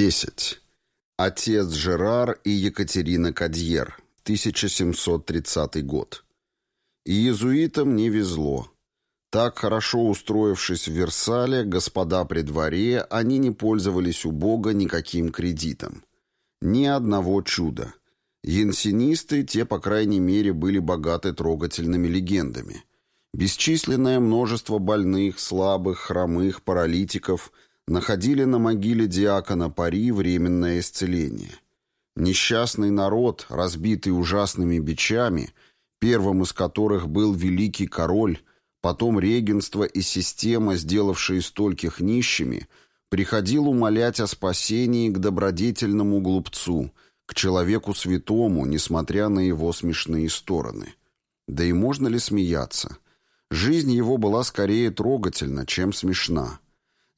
10. Отец Жерар и Екатерина Кадьер, 1730 год. Иезуитам не везло. Так хорошо устроившись в Версале, господа при дворе, они не пользовались у Бога никаким кредитом. Ни одного чуда. Янсинисты, те, по крайней мере, были богаты трогательными легендами. Бесчисленное множество больных, слабых, хромых, паралитиков – находили на могиле диакона Пари временное исцеление. Несчастный народ, разбитый ужасными бичами, первым из которых был великий король, потом регенство и система, сделавшие стольких нищими, приходил умолять о спасении к добродетельному глупцу, к человеку святому, несмотря на его смешные стороны. Да и можно ли смеяться? Жизнь его была скорее трогательна, чем смешна.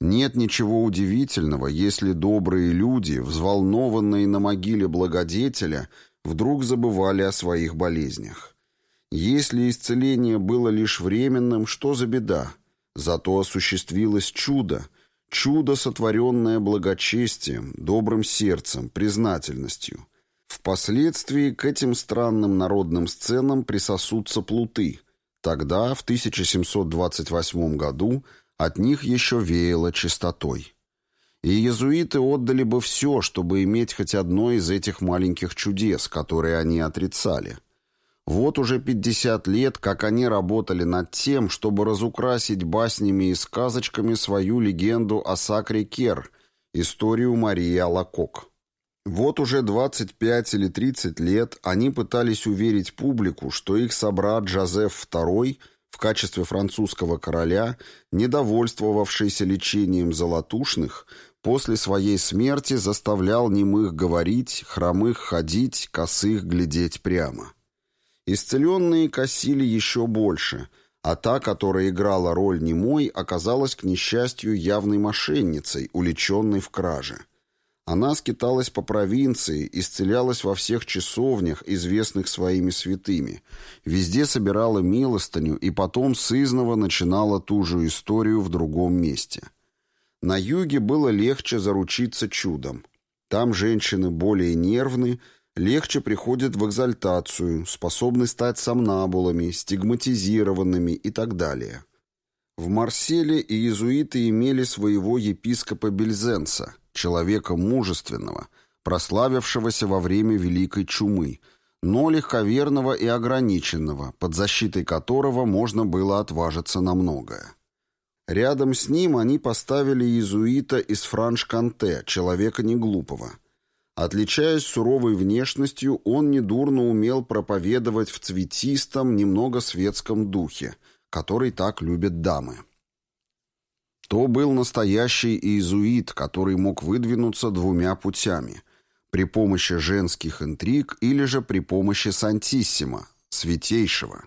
Нет ничего удивительного, если добрые люди, взволнованные на могиле благодетеля, вдруг забывали о своих болезнях. Если исцеление было лишь временным, что за беда? Зато осуществилось чудо, чудо, сотворенное благочестием, добрым сердцем, признательностью. Впоследствии к этим странным народным сценам присосутся плуты. Тогда, в 1728 году, от них еще веяло чистотой. И иезуиты отдали бы все, чтобы иметь хоть одно из этих маленьких чудес, которые они отрицали. Вот уже 50 лет, как они работали над тем, чтобы разукрасить баснями и сказочками свою легенду о Сакре Кер, историю Марии Алакок. Вот уже 25 или 30 лет они пытались уверить публику, что их собрат Жозеф II – в качестве французского короля, недовольствовавшийся лечением золотушных, после своей смерти заставлял немых говорить, хромых ходить, косых глядеть прямо. Исцеленные косили еще больше, а та, которая играла роль немой, оказалась, к несчастью, явной мошенницей, уличенной в краже. Она скиталась по провинции, исцелялась во всех часовнях, известных своими святыми, везде собирала милостыню и потом сызново начинала ту же историю в другом месте. На юге было легче заручиться чудом. Там женщины более нервны, легче приходят в экзальтацию, способны стать сомнабулами, стигматизированными и так далее. В Марселе иезуиты имели своего епископа Бельзенса – человека мужественного, прославившегося во время Великой Чумы, но легковерного и ограниченного, под защитой которого можно было отважиться на многое. Рядом с ним они поставили иезуита из Франш-Канте, человека неглупого. Отличаясь суровой внешностью, он недурно умел проповедовать в цветистом, немного светском духе, который так любят дамы. То был настоящий иезуит, который мог выдвинуться двумя путями – при помощи женских интриг или же при помощи Сантиссима, Святейшего.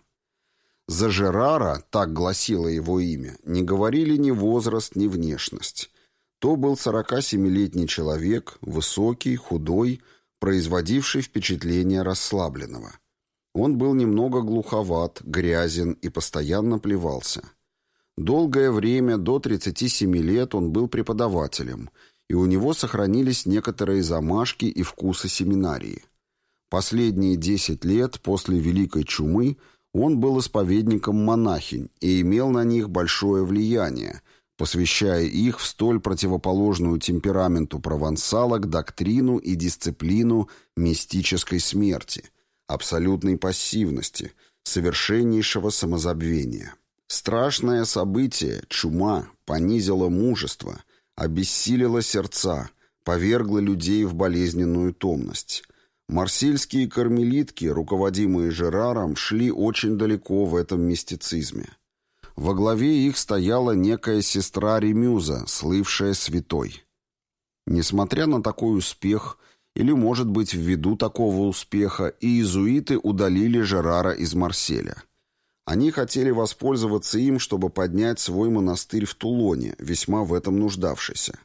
За Жерара, так гласило его имя, не говорили ни возраст, ни внешность. То был 47-летний человек, высокий, худой, производивший впечатление расслабленного. Он был немного глуховат, грязен и постоянно плевался. Долгое время, до 37 лет, он был преподавателем, и у него сохранились некоторые замашки и вкусы семинарии. Последние 10 лет после Великой Чумы он был исповедником монахинь и имел на них большое влияние, посвящая их в столь противоположную темпераменту провансалок доктрину и дисциплину мистической смерти, абсолютной пассивности, совершеннейшего самозабвения. Страшное событие, чума, понизило мужество, обессилило сердца, повергло людей в болезненную томность. Марсельские кармелитки, руководимые Жераром, шли очень далеко в этом мистицизме. Во главе их стояла некая сестра Ремюза, слывшая святой. Несмотря на такой успех, или, может быть, ввиду такого успеха, иезуиты удалили Жерара из Марселя – они хотели воспользоваться им, чтобы поднять свой монастырь в Тулоне, весьма в этом нуждавшийся.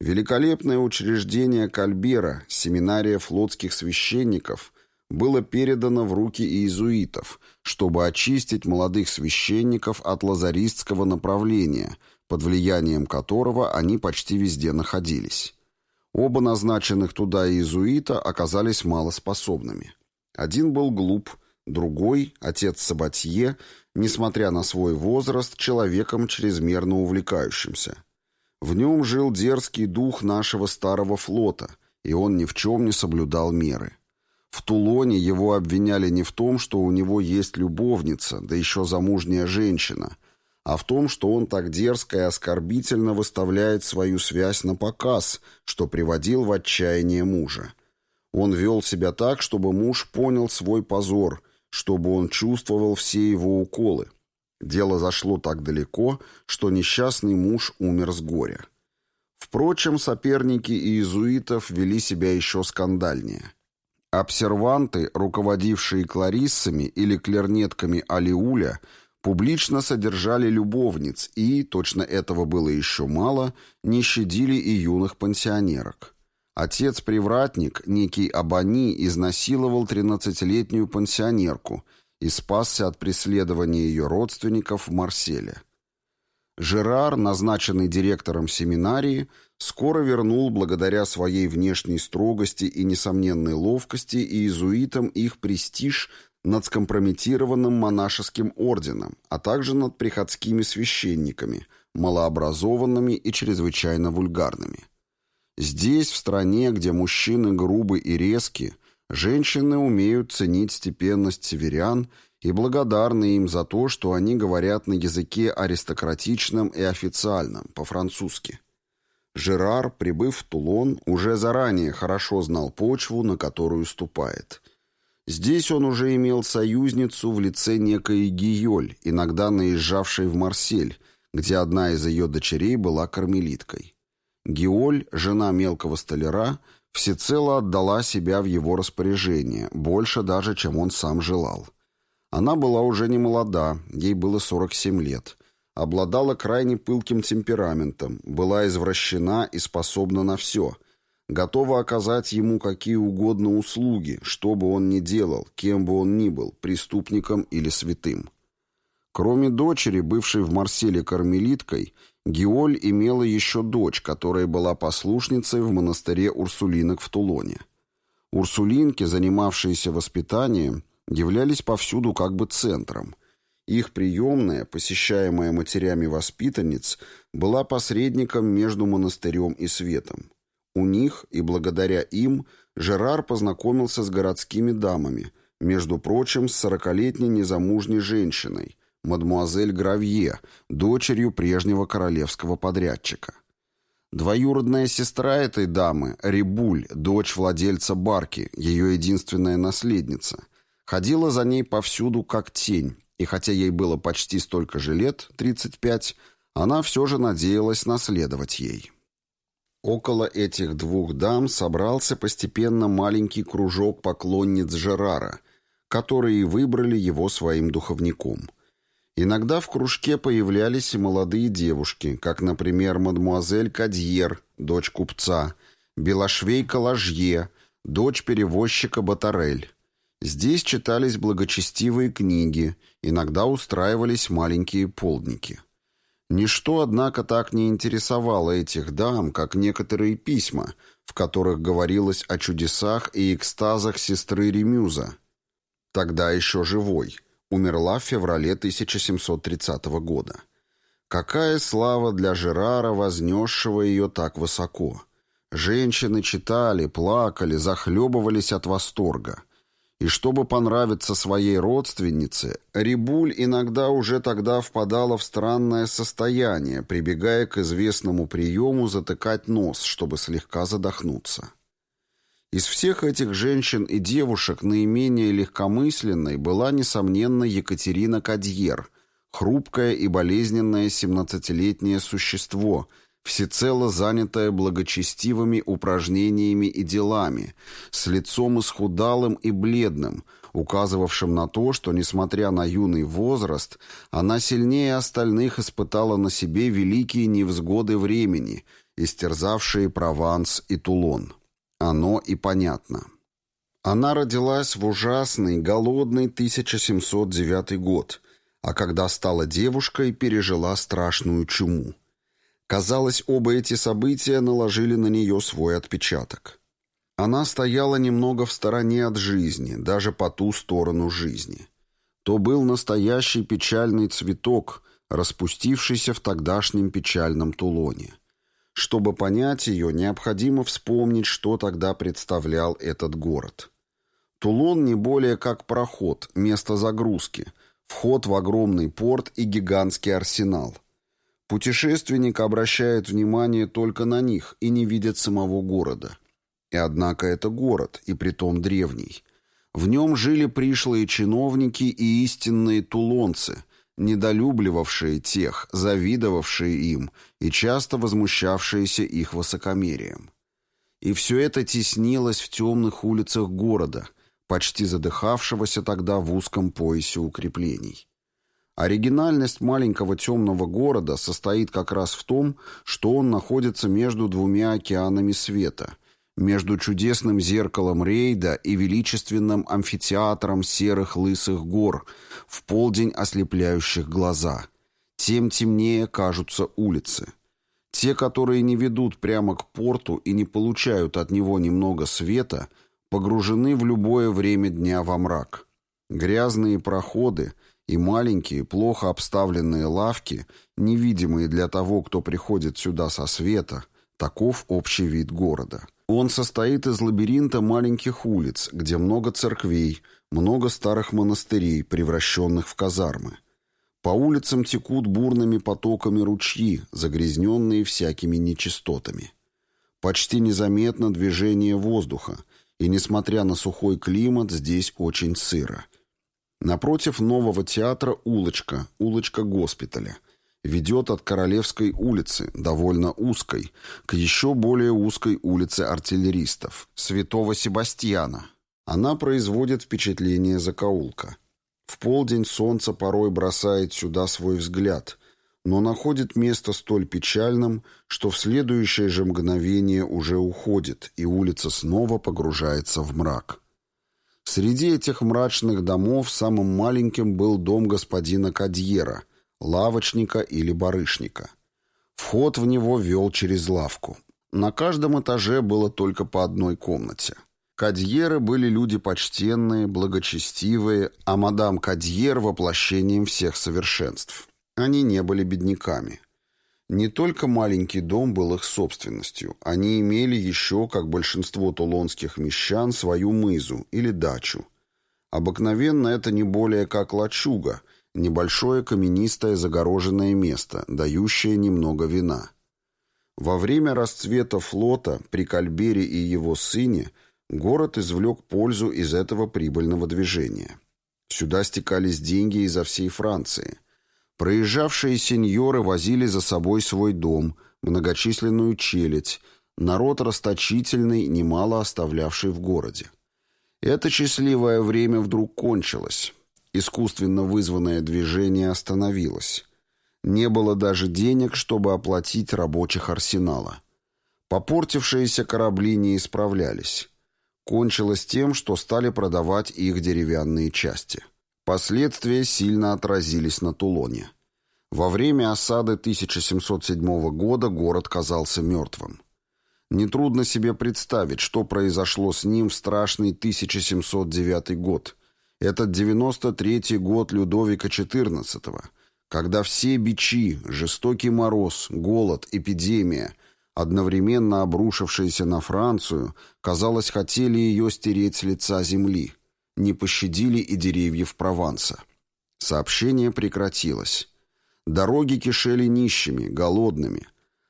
Великолепное учреждение Кальбера, семинария флотских священников, было передано в руки иезуитов, чтобы очистить молодых священников от лазаристского направления, под влиянием которого они почти везде находились. Оба назначенных туда иезуита оказались малоспособными. Один был глуп, другой, отец Сабатье, несмотря на свой возраст, человеком чрезмерно увлекающимся. В нем жил дерзкий дух нашего старого флота, и он ни в чем не соблюдал меры. В Тулоне его обвиняли не в том, что у него есть любовница, да еще замужняя женщина, а в том, что он так дерзко и оскорбительно выставляет свою связь на показ, что приводил в отчаяние мужа. Он вел себя так, чтобы муж понял свой позор, чтобы он чувствовал все его уколы. Дело зашло так далеко, что несчастный муж умер с горя. Впрочем, соперники иезуитов вели себя еще скандальнее. Обсерванты, руководившие клариссами или клернетками Алиуля, публично содержали любовниц и, точно этого было еще мало, не щадили и юных пансионерок. Отец-привратник, некий Абани, изнасиловал 13-летнюю пансионерку и спасся от преследования ее родственников в Марселе. Жерар, назначенный директором семинарии, скоро вернул благодаря своей внешней строгости и несомненной ловкости иезуитам их престиж над скомпрометированным монашеским орденом, а также над приходскими священниками, малообразованными и чрезвычайно вульгарными. Здесь, в стране, где мужчины грубы и резки, женщины умеют ценить степенность северян и благодарны им за то, что они говорят на языке аристократичном и официальном, по-французски. Жерар, прибыв в Тулон, уже заранее хорошо знал почву, на которую ступает. Здесь он уже имел союзницу в лице некой Гиоль, иногда наезжавшей в Марсель, где одна из ее дочерей была кармелиткой. Гиоль, жена мелкого столяра, всецело отдала себя в его распоряжение, больше даже, чем он сам желал. Она была уже не молода, ей было 47 лет, обладала крайне пылким темпераментом, была извращена и способна на все, готова оказать ему какие угодно услуги, что бы он ни делал, кем бы он ни был, преступником или святым. Кроме дочери, бывшей в Марселе кармелиткой, Геоль имела еще дочь, которая была послушницей в монастыре Урсулинок в Тулоне. Урсулинки, занимавшиеся воспитанием, являлись повсюду как бы центром. Их приемная, посещаемая матерями воспитанниц, была посредником между монастырем и светом. У них и благодаря им Жерар познакомился с городскими дамами, между прочим, с сорокалетней незамужней женщиной, мадмуазель Гравье, дочерью прежнего королевского подрядчика. Двоюродная сестра этой дамы, Рибуль, дочь владельца барки, ее единственная наследница – Ходила за ней повсюду как тень, и хотя ей было почти столько же лет, 35, она все же надеялась наследовать ей. Около этих двух дам собрался постепенно маленький кружок поклонниц Жерара, которые выбрали его своим духовником. Иногда в кружке появлялись и молодые девушки, как, например, мадмуазель Кадьер, дочь купца, Белошвейка Ложье, дочь перевозчика Батарель. Здесь читались благочестивые книги, иногда устраивались маленькие полдники. Ничто, однако, так не интересовало этих дам, как некоторые письма, в которых говорилось о чудесах и экстазах сестры Ремюза, тогда еще живой, умерла в феврале 1730 года. Какая слава для Жерара, вознесшего ее так высоко! Женщины читали, плакали, захлебывались от восторга – и чтобы понравиться своей родственнице, Рибуль иногда уже тогда впадала в странное состояние, прибегая к известному приему затыкать нос, чтобы слегка задохнуться. Из всех этих женщин и девушек наименее легкомысленной была, несомненно, Екатерина Кадьер, хрупкое и болезненное семнадцатилетнее существо – всецело занятая благочестивыми упражнениями и делами, с лицом исхудалым и бледным, указывавшим на то, что, несмотря на юный возраст, она сильнее остальных испытала на себе великие невзгоды времени, истерзавшие Прованс и Тулон. Оно и понятно. Она родилась в ужасный, голодный 1709 год, а когда стала девушкой, пережила страшную чуму. Казалось, оба эти события наложили на нее свой отпечаток. Она стояла немного в стороне от жизни, даже по ту сторону жизни. То был настоящий печальный цветок, распустившийся в тогдашнем печальном Тулоне. Чтобы понять ее, необходимо вспомнить, что тогда представлял этот город. Тулон не более как проход, место загрузки, вход в огромный порт и гигантский арсенал. Путешественник обращает внимание только на них и не видит самого города. И однако это город, и притом древний. В нем жили пришлые чиновники и истинные тулонцы, недолюбливавшие тех, завидовавшие им и часто возмущавшиеся их высокомерием. И все это теснилось в темных улицах города, почти задыхавшегося тогда в узком поясе укреплений. Оригинальность маленького темного города состоит как раз в том, что он находится между двумя океанами света, между чудесным зеркалом рейда и величественным амфитеатром серых лысых гор, в полдень ослепляющих глаза. Тем темнее кажутся улицы. Те, которые не ведут прямо к порту и не получают от него немного света, погружены в любое время дня во мрак. Грязные проходы — и маленькие, плохо обставленные лавки, невидимые для того, кто приходит сюда со света, таков общий вид города. Он состоит из лабиринта маленьких улиц, где много церквей, много старых монастырей, превращенных в казармы. По улицам текут бурными потоками ручьи, загрязненные всякими нечистотами. Почти незаметно движение воздуха, и, несмотря на сухой климат, здесь очень сыро – Напротив нового театра улочка, улочка госпиталя. Ведет от Королевской улицы, довольно узкой, к еще более узкой улице артиллеристов, Святого Себастьяна. Она производит впечатление закоулка. В полдень солнце порой бросает сюда свой взгляд, но находит место столь печальным, что в следующее же мгновение уже уходит, и улица снова погружается в мрак. Среди этих мрачных домов самым маленьким был дом господина Кадьера, лавочника или барышника. Вход в него вел через лавку. На каждом этаже было только по одной комнате. Кадьеры были люди почтенные, благочестивые, а мадам Кадьер — воплощением всех совершенств. Они не были бедняками. Не только маленький дом был их собственностью, они имели еще, как большинство тулонских мещан, свою мызу или дачу. Обыкновенно это не более как лачуга, небольшое каменистое загороженное место, дающее немного вина. Во время расцвета флота при Кальбере и его сыне город извлек пользу из этого прибыльного движения. Сюда стекались деньги изо всей Франции – Проезжавшие сеньоры возили за собой свой дом, многочисленную челядь, народ расточительный, немало оставлявший в городе. Это счастливое время вдруг кончилось. Искусственно вызванное движение остановилось. Не было даже денег, чтобы оплатить рабочих арсенала. Попортившиеся корабли не исправлялись. Кончилось тем, что стали продавать их деревянные части. Последствия сильно отразились на Тулоне. Во время осады 1707 года город казался мертвым. Нетрудно себе представить, что произошло с ним в страшный 1709 год. Этот 93-й год Людовика XIV, когда все бичи, жестокий мороз, голод, эпидемия, одновременно обрушившиеся на Францию, казалось, хотели ее стереть с лица земли – не пощадили и деревьев Прованса. Сообщение прекратилось. Дороги кишели нищими, голодными.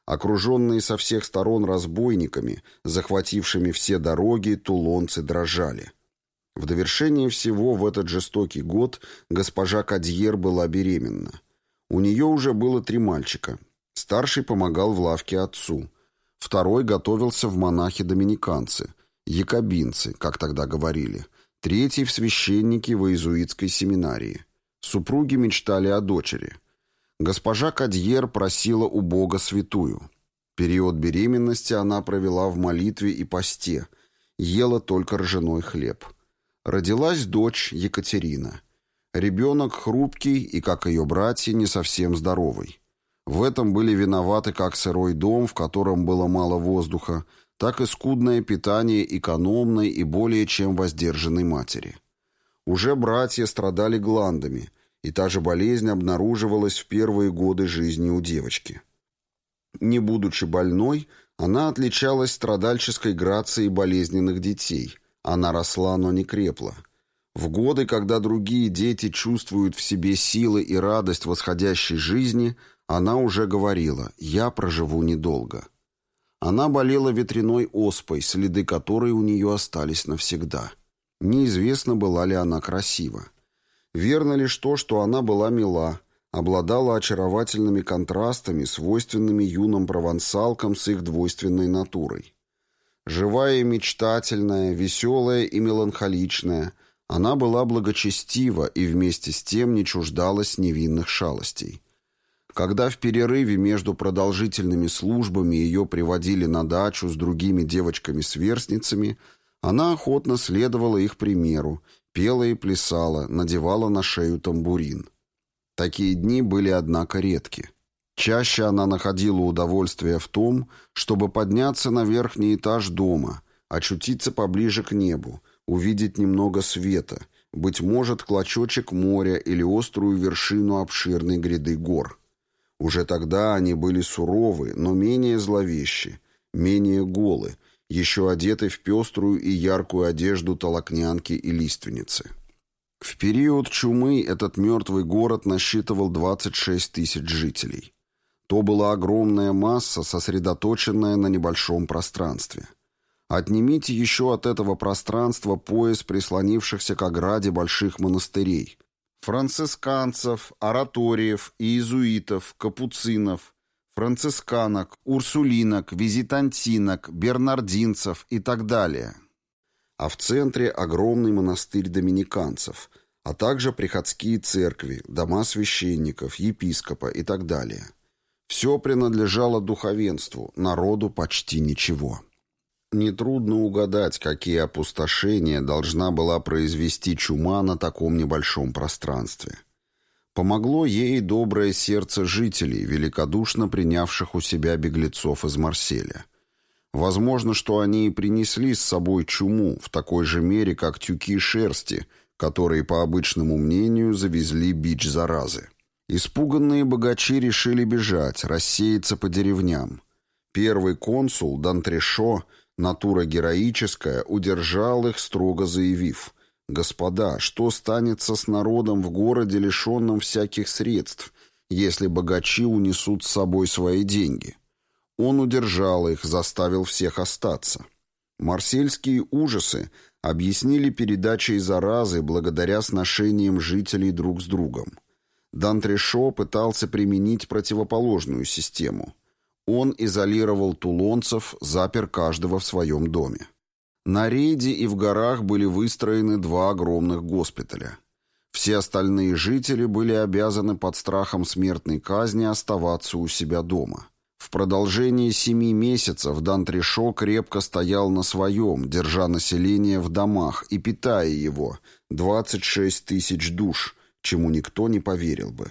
Окруженные со всех сторон разбойниками, захватившими все дороги, тулонцы дрожали. В довершение всего в этот жестокий год госпожа Кадьер была беременна. У нее уже было три мальчика. Старший помогал в лавке отцу. Второй готовился в монахи-доминиканцы, якобинцы, как тогда говорили – Третий в священнике в иезуитской семинарии. Супруги мечтали о дочери. Госпожа Кадьер просила у Бога святую. Период беременности она провела в молитве и посте, ела только ржаной хлеб. Родилась дочь Екатерина. Ребенок хрупкий и, как ее братья, не совсем здоровый. В этом были виноваты как сырой дом, в котором было мало воздуха, так и скудное питание экономной и более чем воздержанной матери. Уже братья страдали гландами, и та же болезнь обнаруживалась в первые годы жизни у девочки. Не будучи больной, она отличалась страдальческой грацией болезненных детей. Она росла, но не крепла. В годы, когда другие дети чувствуют в себе силы и радость восходящей жизни, она уже говорила «я проживу недолго». Она болела ветряной оспой, следы которой у нее остались навсегда. Неизвестно, была ли она красива. Верно лишь то, что она была мила, обладала очаровательными контрастами, свойственными юным провансалкам с их двойственной натурой. Живая и мечтательная, веселая и меланхоличная – она была благочестива и вместе с тем не чуждалась невинных шалостей. Когда в перерыве между продолжительными службами ее приводили на дачу с другими девочками-сверстницами, она охотно следовала их примеру, пела и плясала, надевала на шею тамбурин. Такие дни были, однако, редки. Чаще она находила удовольствие в том, чтобы подняться на верхний этаж дома, очутиться поближе к небу, увидеть немного света, быть может, клочочек моря или острую вершину обширной гряды гор. Уже тогда они были суровы, но менее зловещи, менее голы, еще одеты в пеструю и яркую одежду толокнянки и лиственницы. В период чумы этот мертвый город насчитывал 26 тысяч жителей. То была огромная масса, сосредоточенная на небольшом пространстве. Отнимите еще от этого пространства пояс прислонившихся к ограде больших монастырей. Францисканцев, ораториев, иезуитов, капуцинов, францисканок, урсулинок, визитантинок, бернардинцев и так далее. А в центре огромный монастырь доминиканцев, а также приходские церкви, дома священников, епископа и так далее. Все принадлежало духовенству, народу почти ничего. Нетрудно угадать, какие опустошения должна была произвести чума на таком небольшом пространстве. Помогло ей доброе сердце жителей, великодушно принявших у себя беглецов из Марселя. Возможно, что они и принесли с собой чуму в такой же мере, как тюки шерсти, которые, по обычному мнению, завезли бич заразы. Испуганные богачи решили бежать, рассеяться по деревням. Первый консул, Дантрешо, Натура героическая удержал их, строго заявив, «Господа, что станется с народом в городе, лишенном всяких средств, если богачи унесут с собой свои деньги?» Он удержал их, заставил всех остаться. Марсельские ужасы объяснили передачей заразы благодаря сношениям жителей друг с другом. Дантрешо пытался применить противоположную систему – он изолировал тулонцев, запер каждого в своем доме. На рейде и в горах были выстроены два огромных госпиталя. Все остальные жители были обязаны под страхом смертной казни оставаться у себя дома. В продолжении семи месяцев Дантрешо крепко стоял на своем, держа население в домах и питая его, 26 тысяч душ, чему никто не поверил бы.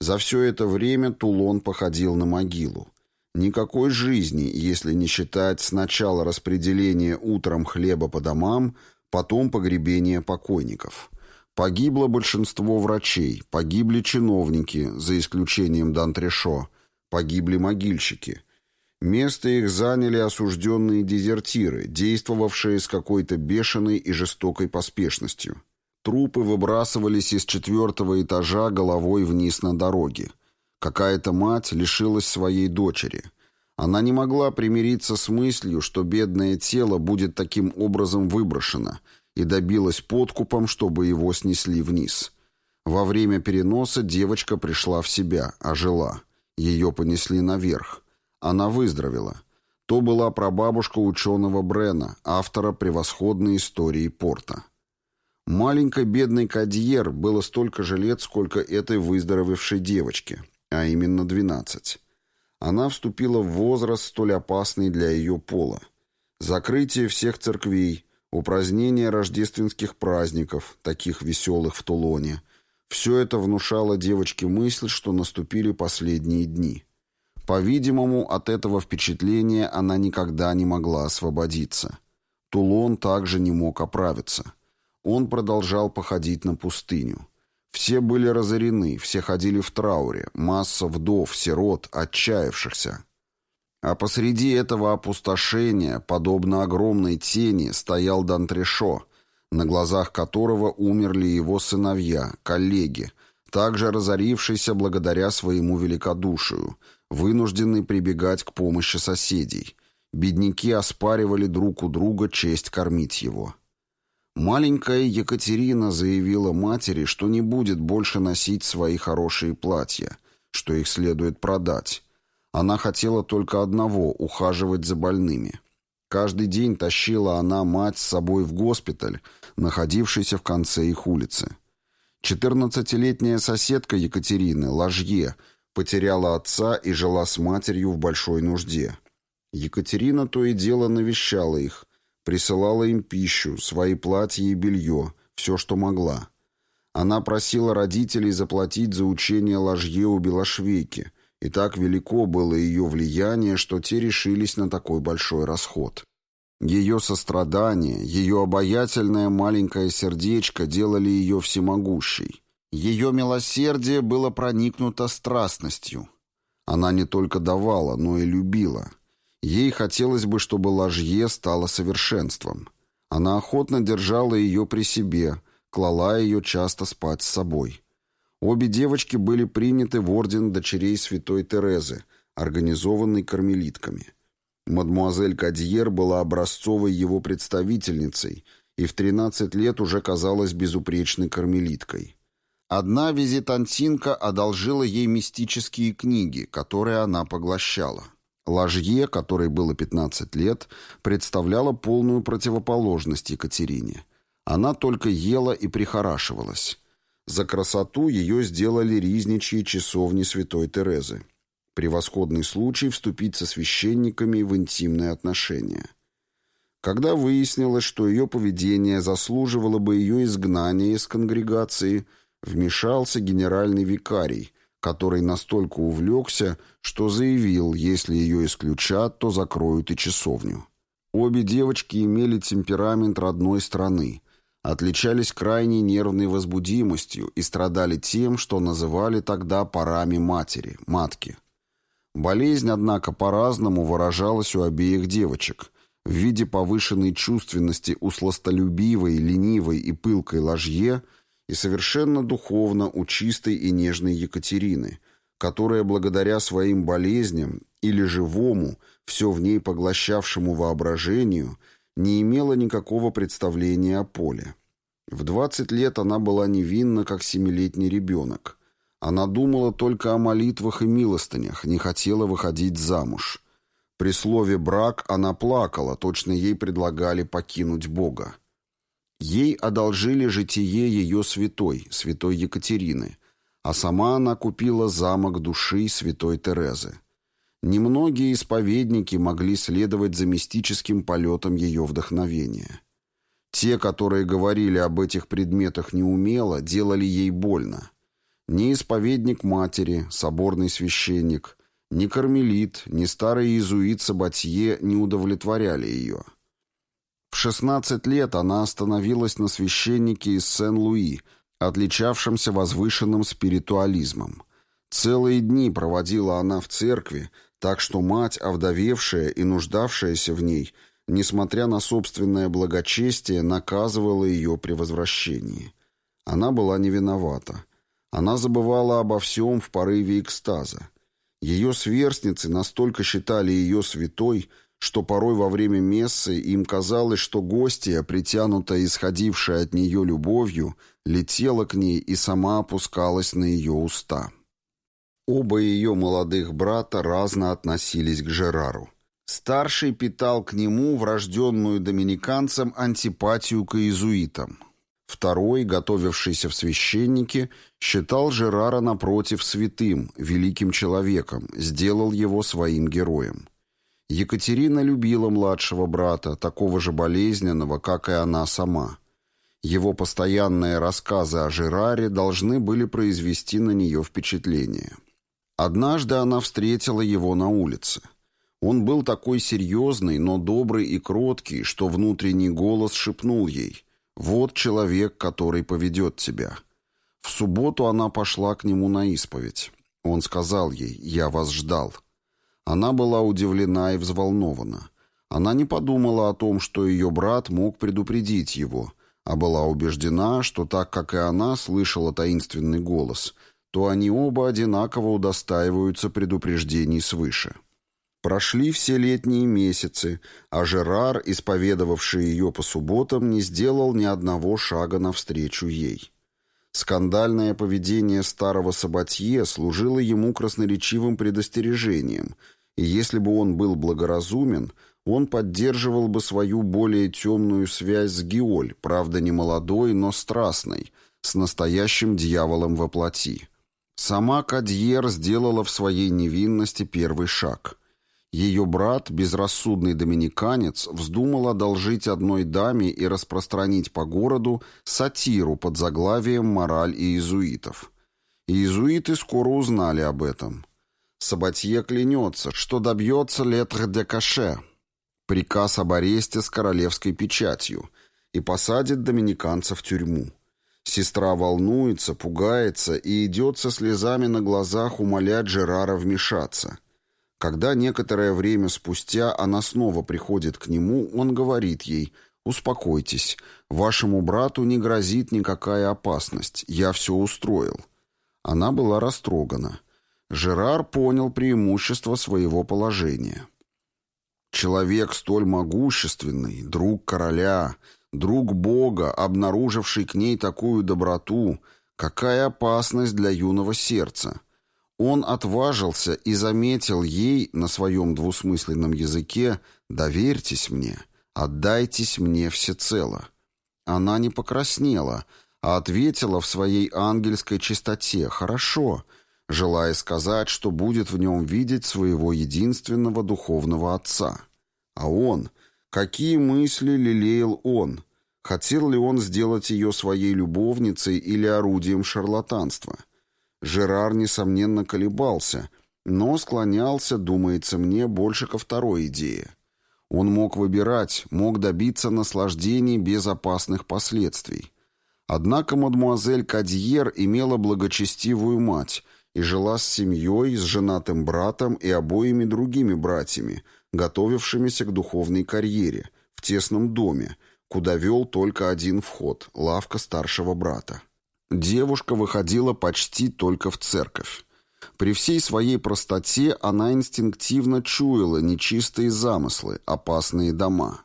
За все это время Тулон походил на могилу. Никакой жизни, если не считать сначала распределение утром хлеба по домам, потом погребение покойников. Погибло большинство врачей, погибли чиновники, за исключением Дантрешо, погибли могильщики. Место их заняли осужденные дезертиры, действовавшие с какой-то бешеной и жестокой поспешностью. Трупы выбрасывались из четвертого этажа головой вниз на дороге. Какая-то мать лишилась своей дочери. Она не могла примириться с мыслью, что бедное тело будет таким образом выброшено, и добилась подкупом, чтобы его снесли вниз. Во время переноса девочка пришла в себя, ожила. Ее понесли наверх. Она выздоровела. То была прабабушка ученого Брена, автора превосходной истории порта. Маленькой бедной Кадьер было столько же лет, сколько этой выздоровевшей девочке а именно 12. Она вступила в возраст, столь опасный для ее пола. Закрытие всех церквей, упразднение рождественских праздников, таких веселых в Тулоне, Все это внушало девочке мысль, что наступили последние дни. По-видимому, от этого впечатления она никогда не могла освободиться. Тулон также не мог оправиться. Он продолжал походить на пустыню. Все были разорены, все ходили в трауре, масса вдов, сирот, отчаявшихся. А посреди этого опустошения, подобно огромной тени, стоял Дантрешо, на глазах которого умерли его сыновья, коллеги, также разорившийся благодаря своему великодушию, вынужденный прибегать к помощи соседей. Бедняки оспаривали друг у друга честь кормить его. Маленькая Екатерина заявила матери, что не будет больше носить свои хорошие платья, что их следует продать. Она хотела только одного — ухаживать за больными. Каждый день тащила она мать с собой в госпиталь, находившийся в конце их улицы. Четырнадцатилетняя соседка Екатерины, Ложье, потеряла отца и жила с матерью в большой нужде. Екатерина то и дело навещала их, Присылала им пищу, свои платья и белье, все, что могла. Она просила родителей заплатить за учение ложье у Белошвейки, и так велико было ее влияние, что те решились на такой большой расход. Ее сострадание, ее обаятельное маленькое сердечко делали ее всемогущей. Ее милосердие было проникнуто страстностью. Она не только давала, но и любила – Ей хотелось бы, чтобы ложье стало совершенством. Она охотно держала ее при себе, клала ее часто спать с собой. Обе девочки были приняты в орден дочерей святой Терезы, организованный кармелитками. Мадмуазель Кадьер была образцовой его представительницей и в 13 лет уже казалась безупречной кармелиткой. Одна визитантинка одолжила ей мистические книги, которые она поглощала. Ложье, которой было 15 лет, представляла полную противоположность Екатерине. Она только ела и прихорашивалась. За красоту ее сделали ризничьи часовни святой Терезы. Превосходный случай вступить со священниками в интимные отношения. Когда выяснилось, что ее поведение заслуживало бы ее изгнания из конгрегации, вмешался генеральный викарий – который настолько увлекся, что заявил, если ее исключат, то закроют и часовню. Обе девочки имели темперамент родной страны, отличались крайней нервной возбудимостью и страдали тем, что называли тогда парами матери, матки. Болезнь, однако, по-разному выражалась у обеих девочек в виде повышенной чувственности у сластолюбивой, ленивой и пылкой ложье – и совершенно духовно у чистой и нежной Екатерины, которая благодаря своим болезням или живому, все в ней поглощавшему воображению, не имела никакого представления о поле. В 20 лет она была невинна, как семилетний ребенок. Она думала только о молитвах и милостынях, не хотела выходить замуж. При слове «брак» она плакала, точно ей предлагали покинуть Бога. Ей одолжили житие ее святой, святой Екатерины, а сама она купила замок души святой Терезы. Немногие исповедники могли следовать за мистическим полетом ее вдохновения. Те, которые говорили об этих предметах неумело, делали ей больно. Ни исповедник матери, соборный священник, ни кармелит, ни старый иезуит Сабатье не удовлетворяли ее. В 16 лет она остановилась на священнике из Сен-Луи, отличавшемся возвышенным спиритуализмом. Целые дни проводила она в церкви, так что мать, овдовевшая и нуждавшаяся в ней, несмотря на собственное благочестие, наказывала ее при возвращении. Она была не виновата. Она забывала обо всем в порыве экстаза. Ее сверстницы настолько считали ее святой, что порой во время мессы им казалось, что гостья, притянутая исходившая от нее любовью, летела к ней и сама опускалась на ее уста. Оба ее молодых брата разно относились к Жерару. Старший питал к нему врожденную доминиканцам антипатию к иезуитам. Второй, готовившийся в священники, считал Жерара напротив святым, великим человеком, сделал его своим героем. Екатерина любила младшего брата, такого же болезненного, как и она сама. Его постоянные рассказы о Жераре должны были произвести на нее впечатление. Однажды она встретила его на улице. Он был такой серьезный, но добрый и кроткий, что внутренний голос шепнул ей «Вот человек, который поведет тебя». В субботу она пошла к нему на исповедь. Он сказал ей «Я вас ждал». Она была удивлена и взволнована. Она не подумала о том, что ее брат мог предупредить его, а была убеждена, что так как и она слышала таинственный голос, то они оба одинаково удостаиваются предупреждений свыше. Прошли все летние месяцы, а Жерар, исповедовавший ее по субботам, не сделал ни одного шага навстречу ей. Скандальное поведение старого Сабатье служило ему красноречивым предостережением, и если бы он был благоразумен, он поддерживал бы свою более темную связь с Геоль, правда не молодой, но страстной, с настоящим дьяволом во плоти. Сама Кадьер сделала в своей невинности первый шаг. Ее брат, безрассудный доминиканец, вздумал одолжить одной даме и распространить по городу сатиру под заглавием «Мораль иезуитов». Иезуиты скоро узнали об этом. Сабатье клянется, что добьется летр де каше, приказ об аресте с королевской печатью, и посадит доминиканца в тюрьму. Сестра волнуется, пугается и идет со слезами на глазах умолять Жерара вмешаться. Когда некоторое время спустя она снова приходит к нему, он говорит ей «Успокойтесь, вашему брату не грозит никакая опасность, я все устроил». Она была растрогана. Жерар понял преимущество своего положения. Человек столь могущественный, друг короля, друг бога, обнаруживший к ней такую доброту, какая опасность для юного сердца — он отважился и заметил ей на своем двусмысленном языке «доверьтесь мне, отдайтесь мне всецело». Она не покраснела, а ответила в своей ангельской чистоте «хорошо», желая сказать, что будет в нем видеть своего единственного духовного отца. А он, какие мысли лелеял он, хотел ли он сделать ее своей любовницей или орудием шарлатанства – Жерар, несомненно, колебался, но склонялся, думается мне, больше ко второй идее. Он мог выбирать, мог добиться наслаждений без опасных последствий. Однако мадмуазель Кадьер имела благочестивую мать и жила с семьей, с женатым братом и обоими другими братьями, готовившимися к духовной карьере, в тесном доме, куда вел только один вход – лавка старшего брата. Девушка выходила почти только в церковь. При всей своей простоте она инстинктивно чуяла нечистые замыслы, опасные дома.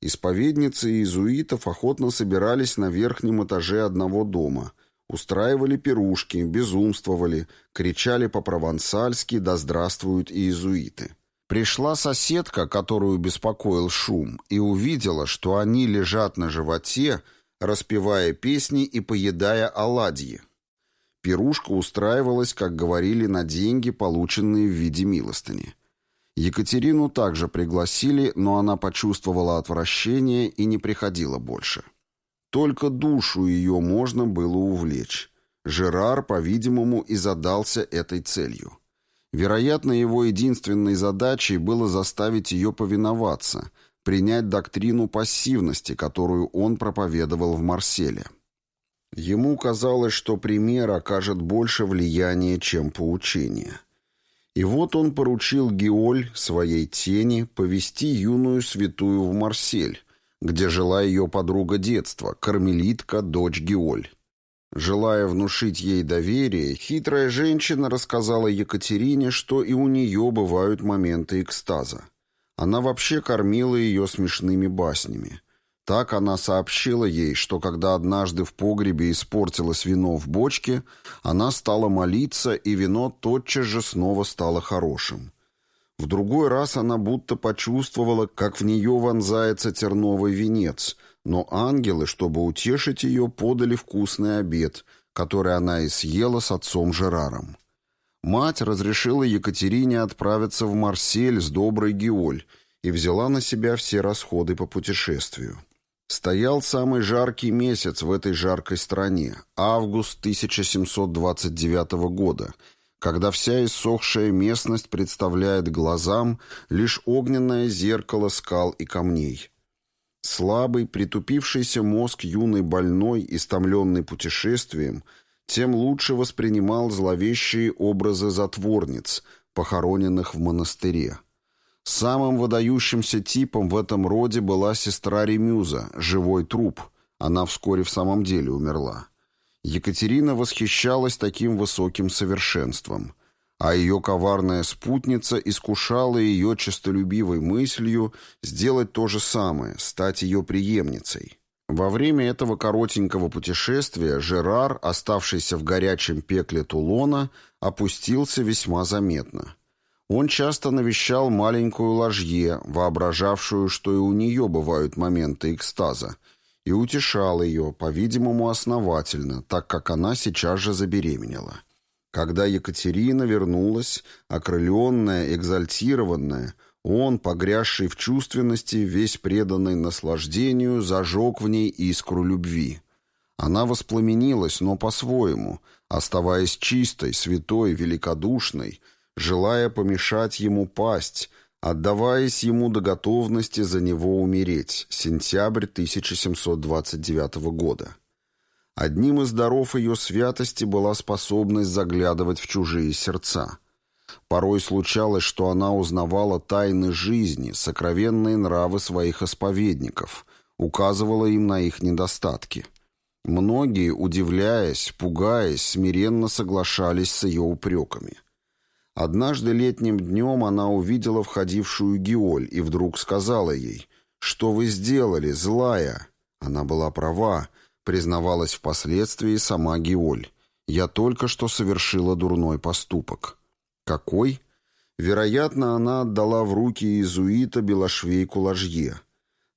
Исповедницы иезуитов охотно собирались на верхнем этаже одного дома, устраивали пирушки, безумствовали, кричали по-провансальски «Да здравствуют иезуиты!». Пришла соседка, которую беспокоил шум, и увидела, что они лежат на животе, распевая песни и поедая оладьи. Пирушка устраивалась, как говорили, на деньги, полученные в виде милостыни. Екатерину также пригласили, но она почувствовала отвращение и не приходила больше. Только душу ее можно было увлечь. Жерар, по-видимому, и задался этой целью. Вероятно, его единственной задачей было заставить ее повиноваться – принять доктрину пассивности, которую он проповедовал в Марселе. Ему казалось, что пример окажет больше влияния, чем поучение. И вот он поручил Геоль, своей тени, повести юную святую в Марсель, где жила ее подруга детства, кармелитка, дочь Геоль. Желая внушить ей доверие, хитрая женщина рассказала Екатерине, что и у нее бывают моменты экстаза. Она вообще кормила ее смешными баснями. Так она сообщила ей, что когда однажды в погребе испортилось вино в бочке, она стала молиться, и вино тотчас же снова стало хорошим. В другой раз она будто почувствовала, как в нее вонзается терновый венец, но ангелы, чтобы утешить ее, подали вкусный обед, который она и съела с отцом Жераром. Мать разрешила Екатерине отправиться в Марсель с доброй Геоль и взяла на себя все расходы по путешествию. Стоял самый жаркий месяц в этой жаркой стране, август 1729 года, когда вся иссохшая местность представляет глазам лишь огненное зеркало скал и камней. Слабый, притупившийся мозг юной больной, истомленный путешествием, тем лучше воспринимал зловещие образы затворниц, похороненных в монастыре. Самым выдающимся типом в этом роде была сестра Ремюза, живой труп. Она вскоре в самом деле умерла. Екатерина восхищалась таким высоким совершенством, а ее коварная спутница искушала ее честолюбивой мыслью сделать то же самое, стать ее преемницей. Во время этого коротенького путешествия Жерар, оставшийся в горячем пекле Тулона, опустился весьма заметно – он часто навещал маленькую ложье, воображавшую, что и у нее бывают моменты экстаза, и утешал ее, по-видимому, основательно, так как она сейчас же забеременела. Когда Екатерина вернулась, окрыленная, экзальтированная, он, погрязший в чувственности, весь преданный наслаждению, зажег в ней искру любви. Она воспламенилась, но по-своему, оставаясь чистой, святой, великодушной, желая помешать ему пасть, отдаваясь ему до готовности за него умереть, сентябрь 1729 года. Одним из даров ее святости была способность заглядывать в чужие сердца. Порой случалось, что она узнавала тайны жизни, сокровенные нравы своих исповедников, указывала им на их недостатки. Многие, удивляясь, пугаясь, смиренно соглашались с ее упреками. Однажды летним днем она увидела входившую Геоль и вдруг сказала ей, «Что вы сделали, злая?» Она была права, признавалась впоследствии сама Геоль. «Я только что совершила дурной поступок». «Какой?» Вероятно, она отдала в руки иезуита белошвейку ложье.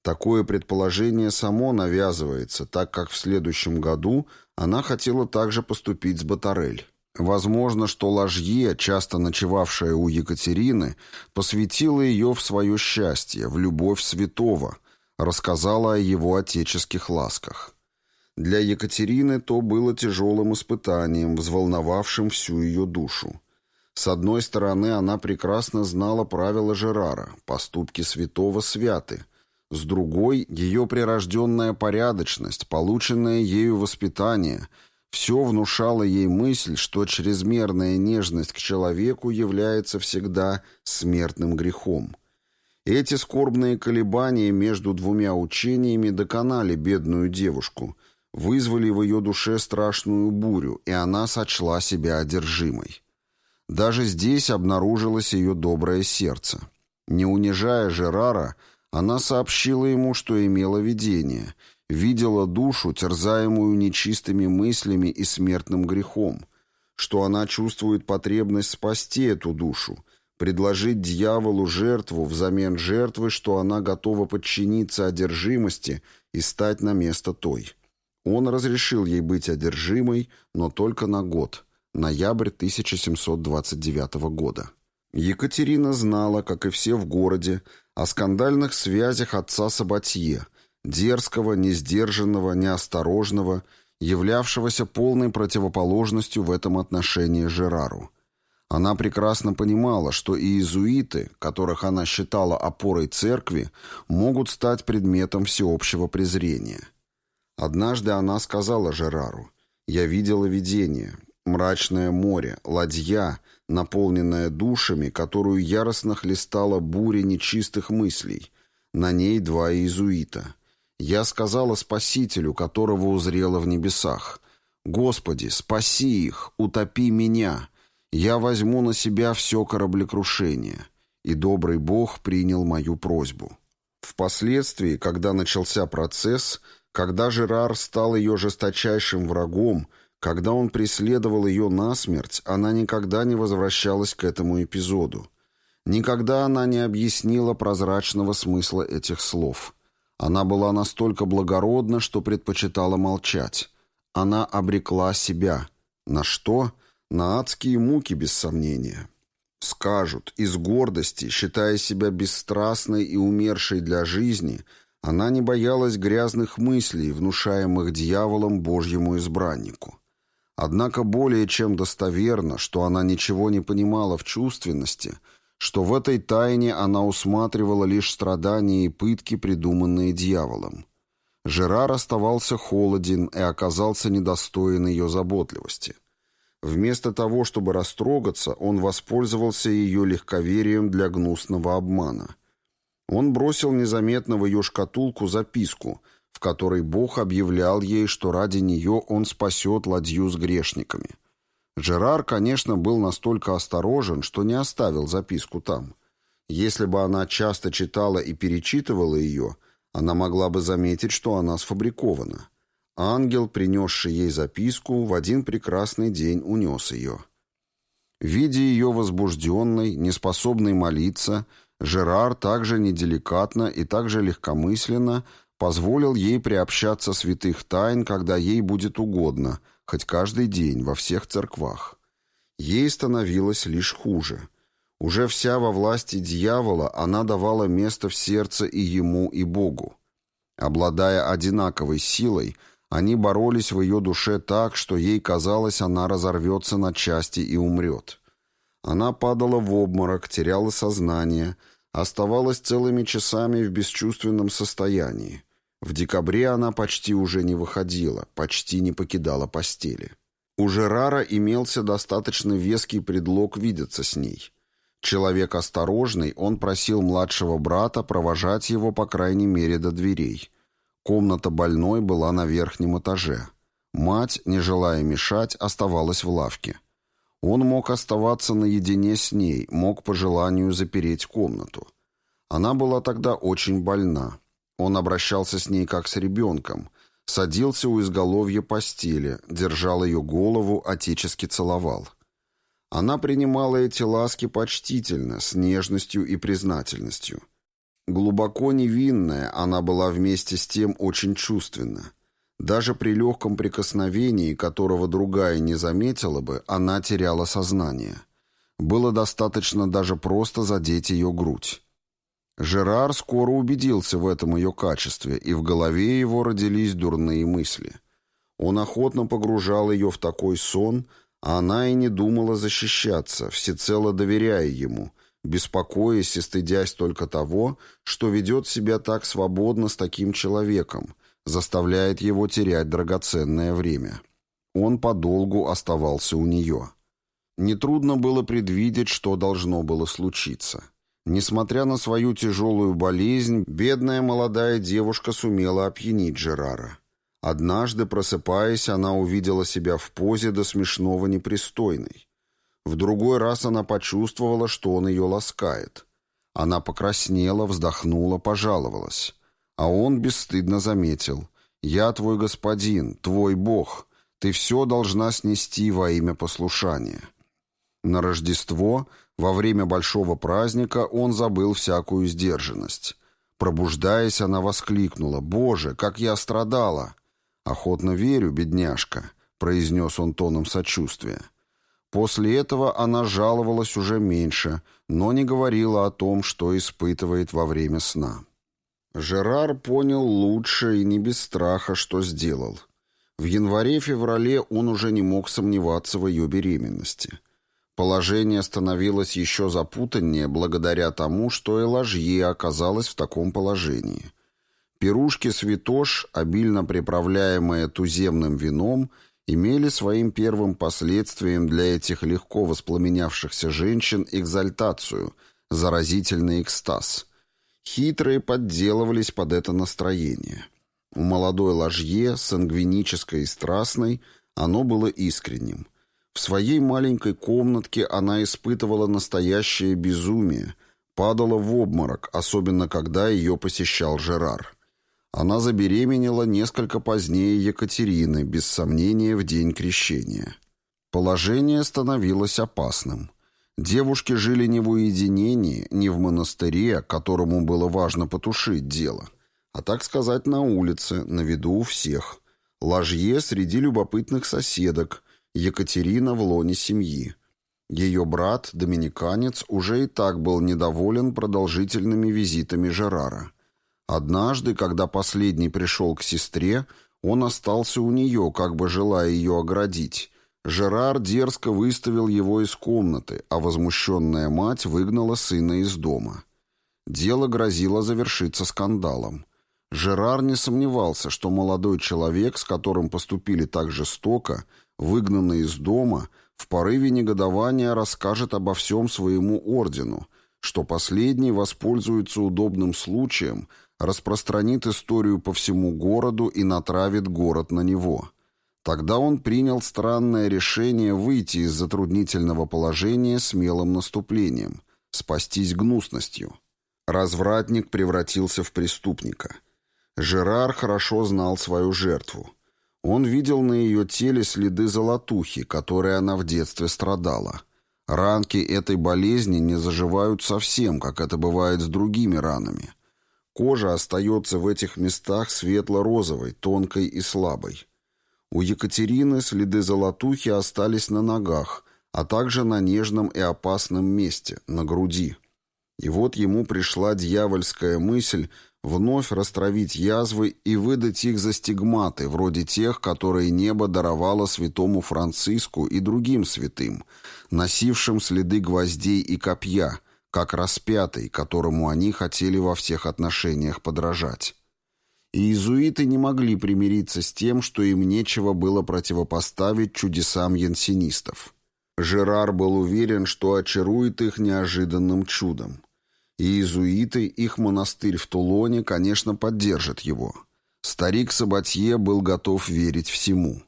Такое предположение само навязывается, так как в следующем году она хотела также поступить с Батарель. Возможно, что Ложье, часто ночевавшая у Екатерины, посвятила ее в свое счастье, в любовь святого, рассказала о его отеческих ласках. Для Екатерины то было тяжелым испытанием, взволновавшим всю ее душу. С одной стороны, она прекрасно знала правила Жерара, поступки святого святы. С другой, ее прирожденная порядочность, полученное ею воспитание – все внушало ей мысль, что чрезмерная нежность к человеку является всегда смертным грехом. Эти скорбные колебания между двумя учениями доконали бедную девушку, вызвали в ее душе страшную бурю, и она сочла себя одержимой. Даже здесь обнаружилось ее доброе сердце. Не унижая Жерара, она сообщила ему, что имела видение — видела душу, терзаемую нечистыми мыслями и смертным грехом, что она чувствует потребность спасти эту душу, предложить дьяволу жертву взамен жертвы, что она готова подчиниться одержимости и стать на место той. Он разрешил ей быть одержимой, но только на год, ноябрь 1729 года. Екатерина знала, как и все в городе, о скандальных связях отца Сабатье – дерзкого, несдержанного, неосторожного, являвшегося полной противоположностью в этом отношении Жерару. Она прекрасно понимала, что и иезуиты, которых она считала опорой церкви, могут стать предметом всеобщего презрения. Однажды она сказала Жерару, «Я видела видение, мрачное море, ладья, наполненная душами, которую яростно хлестала буря нечистых мыслей, на ней два иезуита». Я сказала Спасителю, которого узрела в небесах, «Господи, спаси их, утопи меня, я возьму на себя все кораблекрушение». И добрый Бог принял мою просьбу. Впоследствии, когда начался процесс, когда Жерар стал ее жесточайшим врагом, когда он преследовал ее насмерть, она никогда не возвращалась к этому эпизоду. Никогда она не объяснила прозрачного смысла этих слов. Она была настолько благородна, что предпочитала молчать. Она обрекла себя. На что? На адские муки, без сомнения. Скажут, из гордости, считая себя бесстрастной и умершей для жизни, Она не боялась грязных мыслей, внушаемых дьяволом Божьему избраннику. Однако более чем достоверно, что она ничего не понимала в чувственности, что в этой тайне она усматривала лишь страдания и пытки, придуманные дьяволом. Жерар оставался холоден и оказался недостоин ее заботливости. Вместо того, чтобы растрогаться, он воспользовался ее легковерием для гнусного обмана. Он бросил незаметно в ее шкатулку записку, в которой Бог объявлял ей, что ради нее он спасет ладью с грешниками. Жерар, конечно, был настолько осторожен, что не оставил записку там. Если бы она часто читала и перечитывала ее, она могла бы заметить, что она сфабрикована. Ангел, принесший ей записку, в один прекрасный день унес ее. Видя ее возбужденной, неспособной молиться, Жерар также неделикатно и также легкомысленно позволил ей приобщаться святых тайн, когда ей будет угодно, хоть каждый день во всех церквах. Ей становилось лишь хуже. Уже вся во власти дьявола, она давала место в сердце и ему, и Богу. Обладая одинаковой силой, они боролись в ее душе так, что ей казалось, она разорвется на части и умрет. Она падала в обморок, теряла сознание, оставалась целыми часами в бесчувственном состоянии. В декабре она почти уже не выходила, почти не покидала постели. У Жерара имелся достаточно веский предлог видеться с ней. Человек осторожный, он просил младшего брата провожать его, по крайней мере, до дверей. Комната больной была на верхнем этаже. Мать, не желая мешать, оставалась в лавке. Он мог оставаться наедине с ней, мог по желанию запереть комнату. Она была тогда очень больна. Он обращался с ней как с ребенком, садился у изголовья постели, держал ее голову, отечески целовал. Она принимала эти ласки почтительно, с нежностью и признательностью. Глубоко невинная, она была вместе с тем очень чувственна. Даже при легком прикосновении, которого другая не заметила бы, она теряла сознание. Было достаточно даже просто задеть ее грудь. Жерар скоро убедился в этом ее качестве, и в голове его родились дурные мысли. Он охотно погружал ее в такой сон – а она и не думала защищаться, всецело доверяя ему, беспокоясь и стыдясь только того, что ведет себя так свободно с таким человеком, заставляет его терять драгоценное время. Он подолгу оставался у нее. Нетрудно было предвидеть, что должно было случиться. Несмотря на свою тяжелую болезнь, бедная молодая девушка сумела опьянить Жерара. Однажды, просыпаясь, она увидела себя в позе до смешного непристойной. В другой раз она почувствовала, что он ее ласкает. Она покраснела, вздохнула, пожаловалась. А он бесстыдно заметил. «Я твой господин, твой бог. Ты все должна снести во имя послушания». На Рождество, во время большого праздника, он забыл всякую сдержанность. Пробуждаясь, она воскликнула «Боже, как я страдала!» «Охотно верю, бедняжка», — произнес он тоном сочувствия. После этого она жаловалась уже меньше, но не говорила о том, что испытывает во время сна. Жерар понял лучше и не без страха, что сделал. В январе-феврале он уже не мог сомневаться в ее беременности. Положение становилось еще запутаннее благодаря тому, что и ложье оказалась в таком положении. Пирушки святош, обильно приправляемые туземным вином, имели своим первым последствием для этих легко воспламенявшихся женщин экзальтацию, заразительный экстаз. Хитрые подделывались под это настроение. У молодой ложье, сангвинической и страстной, оно было искренним. В своей маленькой комнатке она испытывала настоящее безумие, падала в обморок, особенно когда ее посещал Жерар. Она забеременела несколько позднее Екатерины, без сомнения, в день крещения. Положение становилось опасным. Девушки жили не в уединении, не в монастыре, которому было важно потушить дело, а, так сказать, на улице, на виду у всех. Ложье среди любопытных соседок, Екатерина в лоне семьи. Ее брат, доминиканец, уже и так был недоволен продолжительными визитами Жерара. Однажды, когда последний пришел к сестре, он остался у нее, как бы желая ее оградить. Жерар дерзко выставил его из комнаты, а возмущенная мать выгнала сына из дома. Дело грозило завершиться скандалом. Жерар не сомневался, что молодой человек, с которым поступили так жестоко, выгнанный из дома, в порыве негодования расскажет обо всем своему ордену, что последний воспользуется удобным случаем, распространит историю по всему городу и натравит город на него. Тогда он принял странное решение выйти из затруднительного положения смелым наступлением, спастись гнусностью. Развратник превратился в преступника. Жерар хорошо знал свою жертву. Он видел на ее теле следы золотухи, которой она в детстве страдала. Ранки этой болезни не заживают совсем, как это бывает с другими ранами. Кожа остается в этих местах светло-розовой, тонкой и слабой. У Екатерины следы золотухи остались на ногах, а также на нежном и опасном месте, на груди. И вот ему пришла дьявольская мысль вновь растравить язвы и выдать их за стигматы, вроде тех, которые небо даровало святому Франциску и другим святым, носившим следы гвоздей и копья, как распятый, которому они хотели во всех отношениях подражать. Иезуиты не могли примириться с тем, что им нечего было противопоставить чудесам янсенистов. Жерар был уверен, что очарует их неожиданным чудом. Иезуиты, их монастырь в Тулоне, конечно, поддержат его. Старик Сабатье был готов верить всему.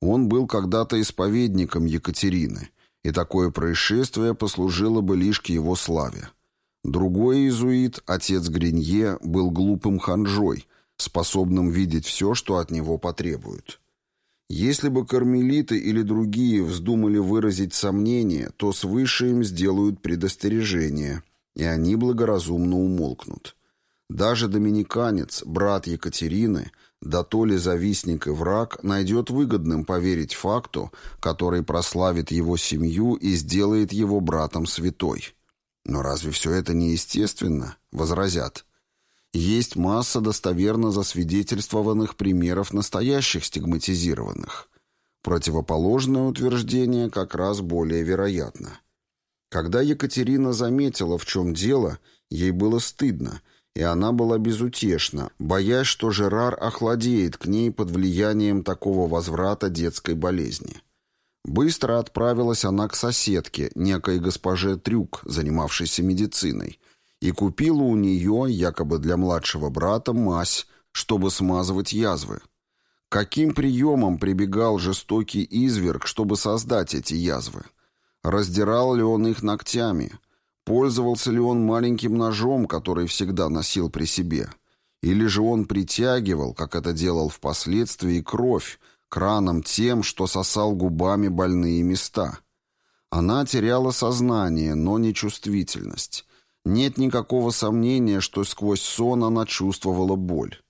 Он был когда-то исповедником Екатерины, и такое происшествие послужило бы лишь к его славе. Другой иезуит, отец Гринье, был глупым ханжой, способным видеть все, что от него потребуют. Если бы кармелиты или другие вздумали выразить сомнение, то свыше им сделают предостережение – и они благоразумно умолкнут. Даже доминиканец, брат Екатерины, да то ли завистник и враг, найдет выгодным поверить факту, который прославит его семью и сделает его братом святой. Но разве все это не естественно? Возразят. Есть масса достоверно засвидетельствованных примеров настоящих стигматизированных. Противоположное утверждение как раз более вероятно. Когда Екатерина заметила, в чем дело, ей было стыдно, и она была безутешна, боясь, что Жерар охладеет к ней под влиянием такого возврата детской болезни. Быстро отправилась она к соседке, некой госпоже Трюк, занимавшейся медициной, и купила у нее, якобы для младшего брата, мазь, чтобы смазывать язвы. Каким приемом прибегал жестокий изверг, чтобы создать эти язвы? Раздирал ли он их ногтями? Пользовался ли он маленьким ножом, который всегда носил при себе? Или же он притягивал, как это делал впоследствии, кровь к ранам тем, что сосал губами больные места? Она теряла сознание, но не чувствительность. Нет никакого сомнения, что сквозь сон она чувствовала боль.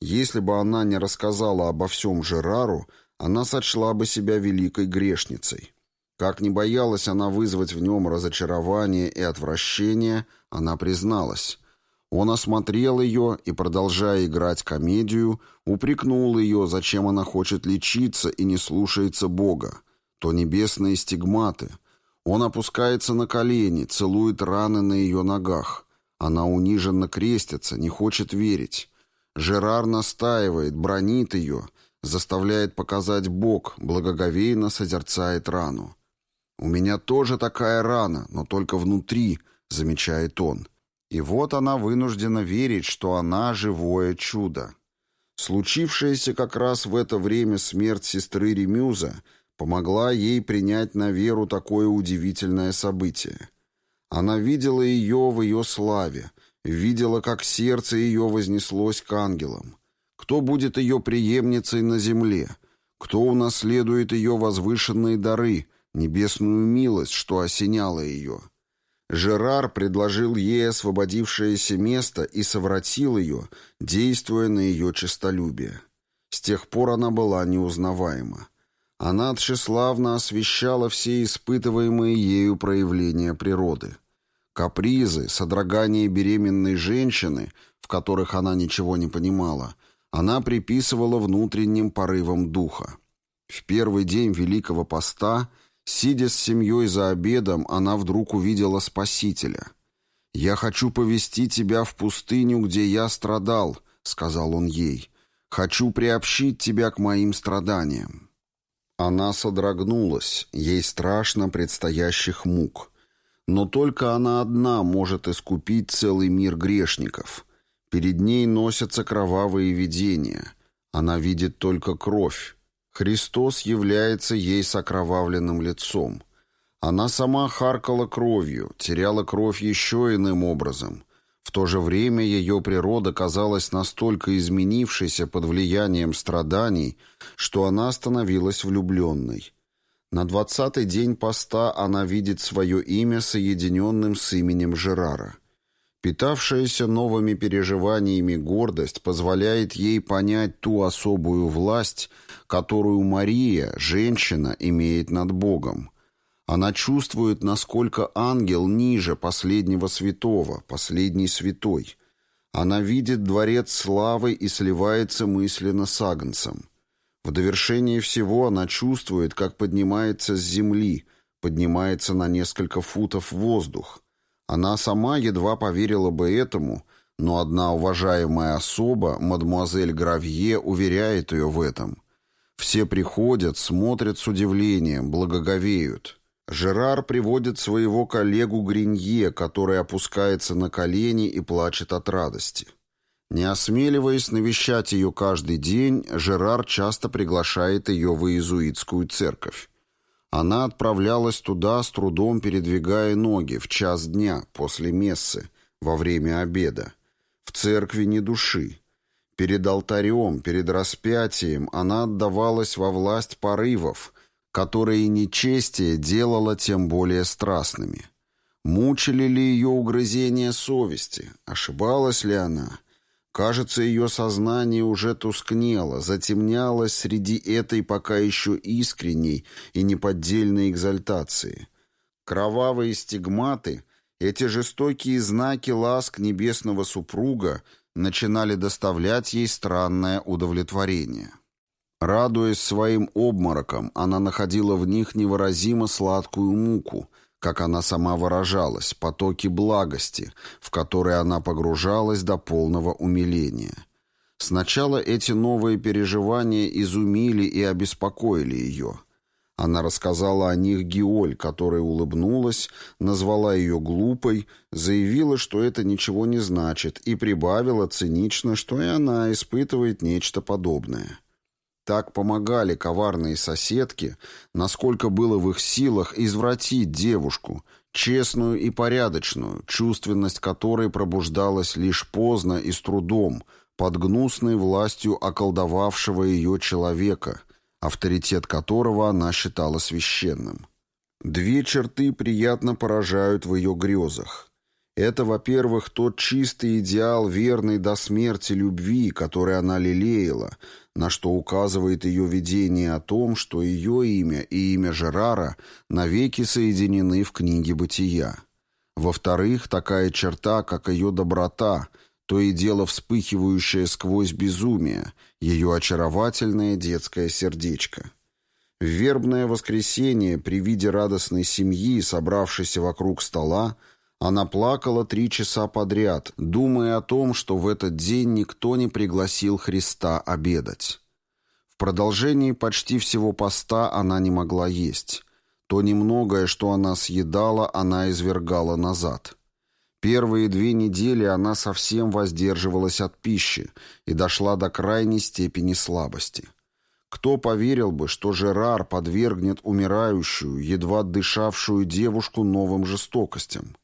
Если бы она не рассказала обо всем Жерару, она сочла бы себя великой грешницей. Как не боялась она вызвать в нем разочарование и отвращение, она призналась. Он осмотрел ее и, продолжая играть комедию, упрекнул ее, зачем она хочет лечиться и не слушается Бога. То небесные стигматы. Он опускается на колени, целует раны на ее ногах. Она униженно крестится, не хочет верить. Жерар настаивает, бронит ее, заставляет показать Бог, благоговейно созерцает рану. «У меня тоже такая рана, но только внутри», — замечает он. И вот она вынуждена верить, что она живое чудо. Случившаяся как раз в это время смерть сестры Ремюза помогла ей принять на веру такое удивительное событие. Она видела ее в ее славе, видела, как сердце ее вознеслось к ангелам. Кто будет ее преемницей на земле? Кто унаследует ее возвышенные дары, небесную милость, что осеняло ее. Жерар предложил ей освободившееся место и совратил ее, действуя на ее честолюбие. С тех пор она была неузнаваема. Она тщеславно освещала все испытываемые ею проявления природы. Капризы, содрогание беременной женщины, в которых она ничего не понимала, она приписывала внутренним порывам духа. В первый день Великого Поста, сидя с семьей за обедом, она вдруг увидела Спасителя. «Я хочу повести тебя в пустыню, где я страдал», — сказал он ей. «Хочу приобщить тебя к моим страданиям». Она содрогнулась, ей страшно предстоящих мук. Но только она одна может искупить целый мир грешников. Перед ней носятся кровавые видения. Она видит только кровь. Христос является ей с окровавленным лицом. Она сама харкала кровью, теряла кровь еще иным образом. В то же время ее природа казалась настолько изменившейся под влиянием страданий, что она становилась влюбленной. На двадцатый день поста она видит свое имя соединенным с именем Жерара. Питавшаяся новыми переживаниями гордость позволяет ей понять ту особую власть, которую Мария, женщина, имеет над Богом. Она чувствует, насколько ангел ниже последнего святого, последний святой. Она видит дворец славы и сливается мысленно с Агнцем. В довершении всего она чувствует, как поднимается с земли, поднимается на несколько футов воздух. Она сама едва поверила бы этому, но одна уважаемая особа, мадемуазель Гравье, уверяет ее в этом. Все приходят, смотрят с удивлением, благоговеют. Жерар приводит своего коллегу Гринье, который опускается на колени и плачет от радости. Не осмеливаясь навещать ее каждый день, Жерар часто приглашает ее в иезуитскую церковь. Она отправлялась туда, с трудом передвигая ноги, в час дня, после мессы, во время обеда. В церкви ни души. Перед алтарем, перед распятием она отдавалась во власть порывов, которые нечестие делало тем более страстными. Мучили ли ее угрызения совести? Ошибалась ли она? Кажется, ее сознание уже тускнело, затемнялось среди этой пока еще искренней и неподдельной экзальтации. Кровавые стигматы, эти жестокие знаки ласк небесного супруга начинали доставлять ей странное удовлетворение. Радуясь своим обморокам, она находила в них невыразимо сладкую муку — как она сама выражалась, потоки благости, в которые она погружалась до полного умиления. Сначала эти новые переживания изумили и обеспокоили ее. Она рассказала о них Геоль, которая улыбнулась, назвала ее глупой, заявила, что это ничего не значит, и прибавила цинично, что и она испытывает нечто подобное. Так помогали коварные соседки, насколько было в их силах извратить девушку, честную и порядочную, чувственность которой пробуждалась лишь поздно и с трудом, под гнусной властью околдовавшего ее человека, авторитет которого она считала священным. Две черты приятно поражают в ее грезах. Это, во-первых, тот чистый идеал верной до смерти любви, который она лелеяла, на что указывает ее видение о том, что ее имя и имя Жерара навеки соединены в книге «Бытия». Во-вторых, такая черта, как ее доброта, то и дело вспыхивающее сквозь безумие, ее очаровательное детское сердечко. В вербное воскресенье при виде радостной семьи, собравшейся вокруг стола, она плакала три часа подряд, думая о том, что в этот день никто не пригласил Христа обедать. В продолжении почти всего поста она не могла есть. То немногое, что она съедала, она извергала назад. Первые две недели она совсем воздерживалась от пищи и дошла до крайней степени слабости. Кто поверил бы, что Жерар подвергнет умирающую, едва дышавшую девушку новым жестокостям?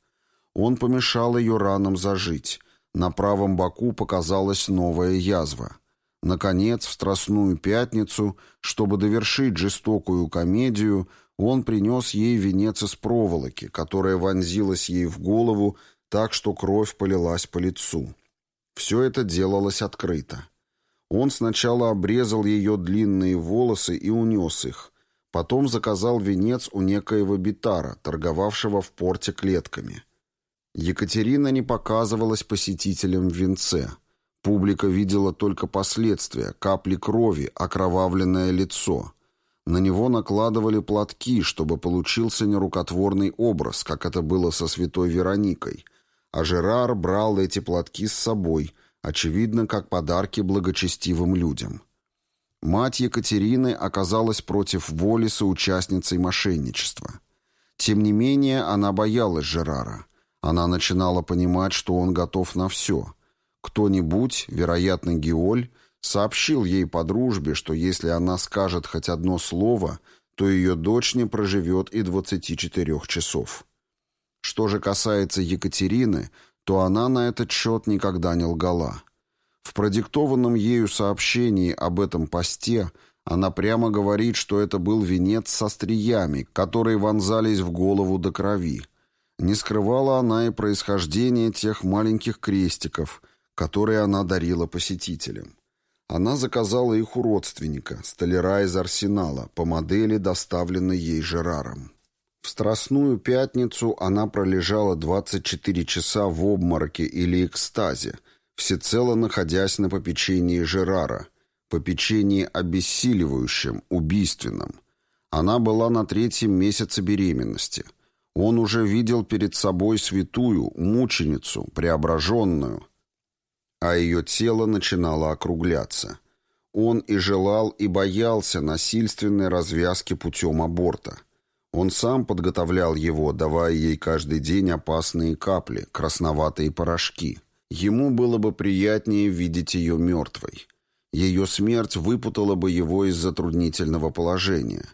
Он помешал ее ранам зажить. На правом боку показалась новая язва. Наконец, в Страстную Пятницу, чтобы довершить жестокую комедию, он принес ей венец из проволоки, которая вонзилась ей в голову так, что кровь полилась по лицу. Все это делалось открыто. Он сначала обрезал ее длинные волосы и унес их, потом заказал венец у некоего битара, торговавшего в порте клетками. Екатерина не показывалась посетителям в венце. Публика видела только последствия, капли крови, окровавленное лицо. На него накладывали платки, чтобы получился нерукотворный образ, как это было со святой Вероникой. А Жерар брал эти платки с собой, очевидно, как подарки благочестивым людям. Мать Екатерины оказалась против воли соучастницей мошенничества. Тем не менее, она боялась Жерара. Она начинала понимать, что он готов на все. Кто-нибудь, вероятно, Геоль, сообщил ей по дружбе, что если она скажет хоть одно слово, то ее дочь не проживет и 24 часов. Что же касается Екатерины, то она на этот счет никогда не лгала. В продиктованном ею сообщении об этом посте она прямо говорит, что это был венец со стриями, которые вонзались в голову до крови. Не скрывала она и происхождение тех маленьких крестиков, которые она дарила посетителям. Она заказала их у родственника, столяра из арсенала, по модели, доставленной ей Жераром. В Страстную Пятницу она пролежала 24 часа в обмороке или экстазе, всецело находясь на попечении Жерара, попечении обессиливающем, убийственном. Она была на третьем месяце беременности. Он уже видел перед собой святую, мученицу, преображенную, а ее тело начинало округляться. Он и желал, и боялся насильственной развязки путем аборта. Он сам подготовлял его, давая ей каждый день опасные капли, красноватые порошки – Ему было бы приятнее видеть ее мертвой. Ее смерть выпутала бы его из затруднительного положения.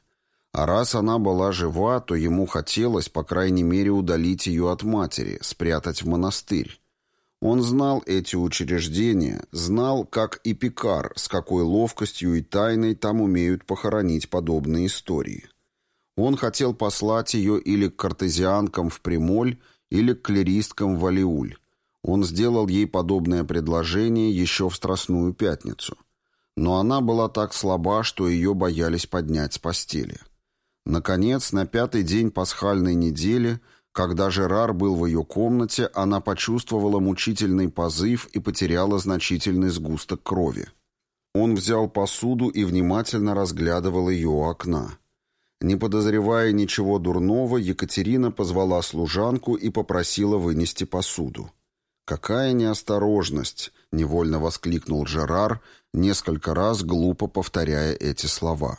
А раз она была жива, то ему хотелось, по крайней мере, удалить ее от матери, спрятать в монастырь. Он знал эти учреждения, знал, как и Пикар, с какой ловкостью и тайной там умеют похоронить подобные истории. Он хотел послать ее или к картезианкам в Примоль, или к клеристкам в Алиуль. Он сделал ей подобное предложение еще в Страстную Пятницу. Но она была так слаба, что ее боялись поднять с постели. Наконец, на пятый день пасхальной недели, когда Жерар был в ее комнате, она почувствовала мучительный позыв и потеряла значительный сгусток крови. Он взял посуду и внимательно разглядывал ее у окна. Не подозревая ничего дурного, Екатерина позвала служанку и попросила вынести посуду. «Какая неосторожность!» — невольно воскликнул Жерар, несколько раз глупо повторяя эти слова.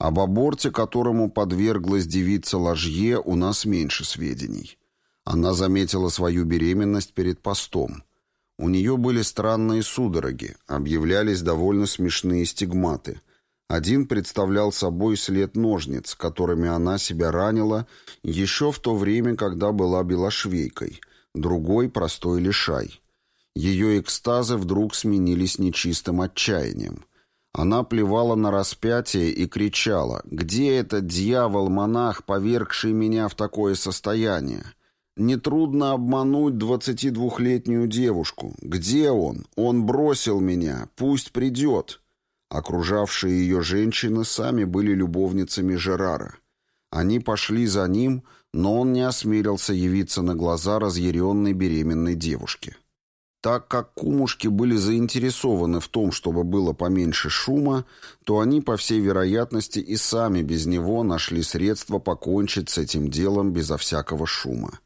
Об аборте, которому подверглась девица Ложье, у нас меньше сведений. Она заметила свою беременность перед постом. У нее были странные судороги, объявлялись довольно смешные стигматы. Один представлял собой след ножниц, которыми она себя ранила еще в то время, когда была белошвейкой — другой — простой лишай. Ее экстазы вдруг сменились нечистым отчаянием. Она плевала на распятие и кричала «Где этот дьявол-монах, повергший меня в такое состояние?» Нетрудно обмануть двадцатидвухлетнюю девушку. Где он? Он бросил меня. Пусть придет. Окружавшие ее женщины сами были любовницами Жерара. Они пошли за ним, но он не осмелился явиться на глаза разъяренной беременной девушки. Так как кумушки были заинтересованы в том, чтобы было поменьше шума, то они, по всей вероятности, и сами без него нашли средства покончить с этим делом безо всякого шума.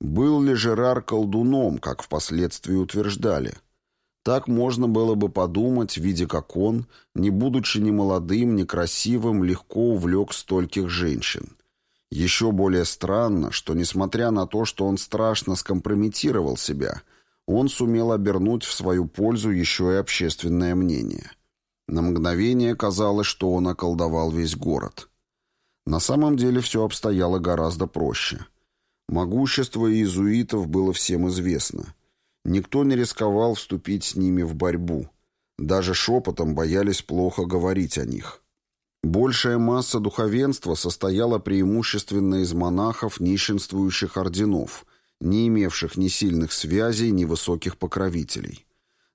Был ли Жерар колдуном, как впоследствии утверждали? Так можно было бы подумать, видя, как он, не будучи ни молодым, ни красивым, легко увлек стольких женщин. Еще более странно, что, несмотря на то, что он страшно скомпрометировал себя, он сумел обернуть в свою пользу еще и общественное мнение. На мгновение казалось, что он околдовал весь город. На самом деле все обстояло гораздо проще. Могущество иезуитов было всем известно. Никто не рисковал вступить с ними в борьбу. Даже шепотом боялись плохо говорить о них. Большая масса духовенства состояла преимущественно из монахов нищенствующих орденов, не имевших ни сильных связей, ни высоких покровителей.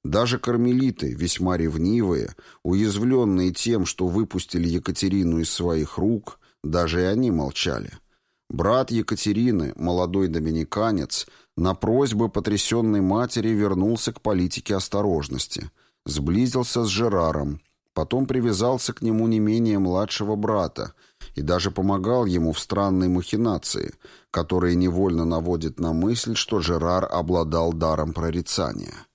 Даже кармелиты, весьма ревнивые, уязвленные тем, что выпустили Екатерину из своих рук, даже и они молчали. Брат Екатерины, молодой доминиканец, на просьбы потрясенной матери вернулся к политике осторожности, сблизился с Жераром, потом привязался к нему не менее младшего брата и даже помогал ему в странной махинации, которая невольно наводит на мысль, что Жерар обладал даром прорицания.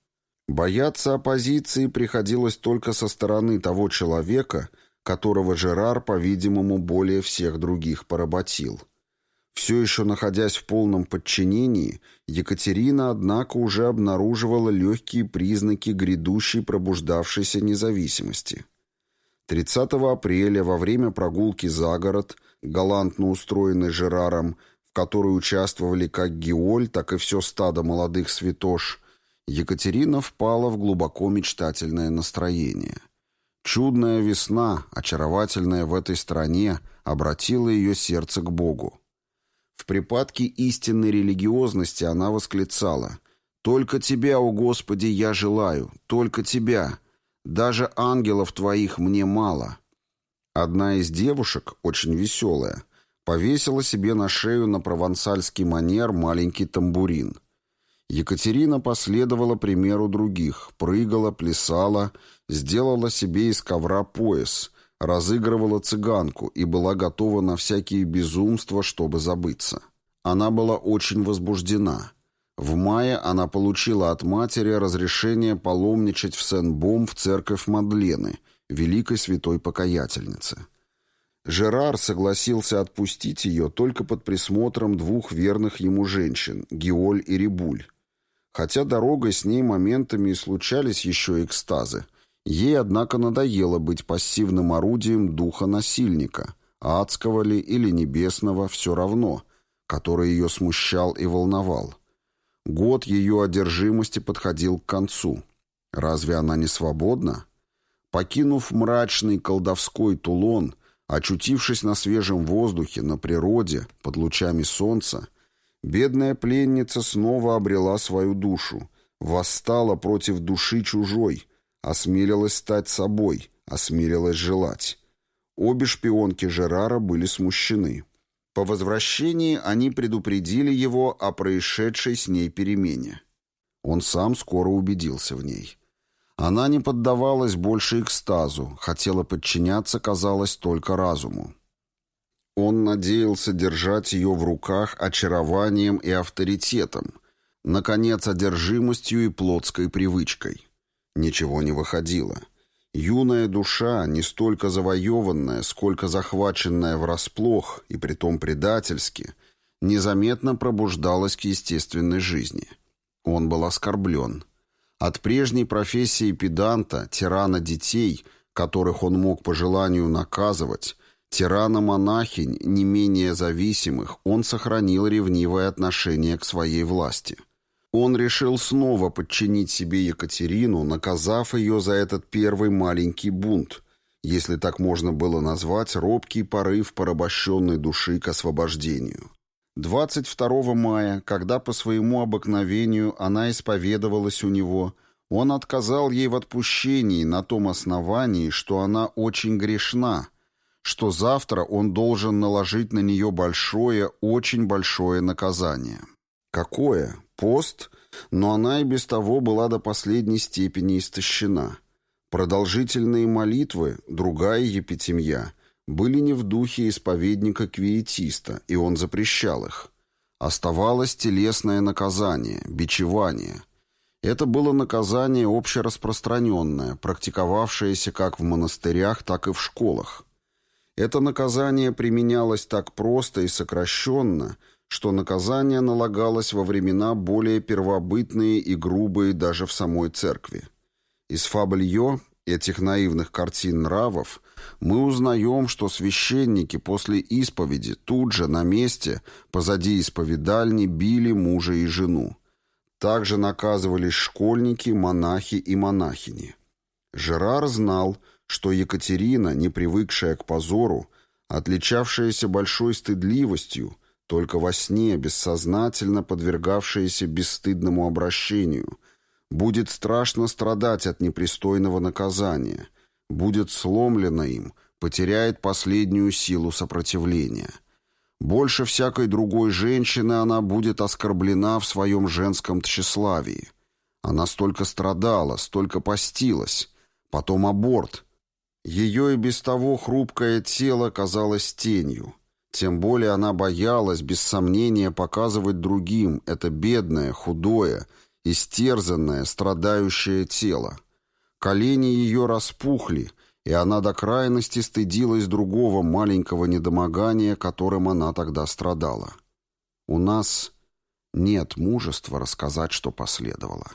Бояться оппозиции приходилось только со стороны того человека, которого Жерар, по-видимому, более всех других поработил. Все еще находясь в полном подчинении, Екатерина, однако, уже обнаруживала легкие признаки грядущей пробуждавшейся независимости. 30 апреля во время прогулки за город, галантно устроенной Жераром, в которой участвовали как Геоль, так и все стадо молодых святош, Екатерина впала в глубоко мечтательное настроение. Чудная весна, очаровательная в этой стране, обратила ее сердце к Богу. В припадке истинной религиозности она восклицала «Только Тебя, о Господи, я желаю, только Тебя, даже ангелов Твоих мне мало». Одна из девушек, очень веселая, повесила себе на шею на провансальский манер маленький тамбурин. Екатерина последовала примеру других, прыгала, плясала, сделала себе из ковра пояс, разыгрывала цыганку и была готова на всякие безумства, чтобы забыться. Она была очень возбуждена. В мае она получила от матери разрешение паломничать в Сен-Бом в церковь Мадлены, великой святой покаятельницы. Жерар согласился отпустить ее только под присмотром двух верных ему женщин, Геоль и Рибуль. Хотя дорогой с ней моментами и случались еще экстазы. Ей, однако, надоело быть пассивным орудием духа насильника, адского ли или небесного, все равно, который ее смущал и волновал. Год ее одержимости подходил к концу. Разве она не свободна? Покинув мрачный колдовской Тулон, очутившись на свежем воздухе, на природе, под лучами солнца, Бедная пленница снова обрела свою душу, восстала против души чужой, осмелилась стать собой, осмелилась желать. Обе шпионки Жерара были смущены. По возвращении они предупредили его о происшедшей с ней перемене. Он сам скоро убедился в ней. Она не поддавалась больше экстазу, хотела подчиняться, казалось, только разуму. Он надеялся держать ее в руках очарованием и авторитетом, наконец, одержимостью и плотской привычкой. Ничего не выходило. Юная душа, не столько завоеванная, сколько захваченная врасплох, и притом предательски, незаметно пробуждалась к естественной жизни. Он был оскорблен. От прежней профессии педанта, тирана детей, которых он мог по желанию наказывать, Тирана-монахинь, не менее зависимых, он сохранил ревнивое отношение к своей власти. Он решил снова подчинить себе Екатерину, наказав ее за этот первый маленький бунт, если так можно было назвать робкий порыв порабощенной души к освобождению. 22 мая, когда по своему обыкновению она исповедовалась у него, он отказал ей в отпущении на том основании, что она очень грешна, что завтра он должен наложить на нее большое, очень большое наказание. Какое? Пост? Но она и без того была до последней степени истощена. Продолжительные молитвы, другая епитемья, были не в духе исповедника-квиетиста, и он запрещал их. Оставалось телесное наказание, бичевание. Это было наказание общераспространенное, практиковавшееся как в монастырях, так и в школах. Это наказание применялось так просто и сокращенно, что наказание налагалось во времена более первобытные и грубые даже в самой церкви. Из фабельё, этих наивных картин нравов, мы узнаем, что священники после исповеди тут же на месте, позади исповедальни, били мужа и жену. Также наказывались школьники, монахи и монахини. Жерар знал, что Екатерина, не привыкшая к позору, отличавшаяся большой стыдливостью, только во сне бессознательно подвергавшаяся бесстыдному обращению, будет страшно страдать от непристойного наказания, будет сломлена им, потеряет последнюю силу сопротивления. Больше всякой другой женщины она будет оскорблена в своем женском тщеславии. Она столько страдала, столько постилась. Потом аборт. Ее и без того хрупкое тело казалось тенью. Тем более она боялась, без сомнения, показывать другим это бедное, худое, истерзанное, страдающее тело. Колени ее распухли, и она до крайности стыдилась другого маленького недомогания, которым она тогда страдала. У нас нет мужества рассказать, что последовало.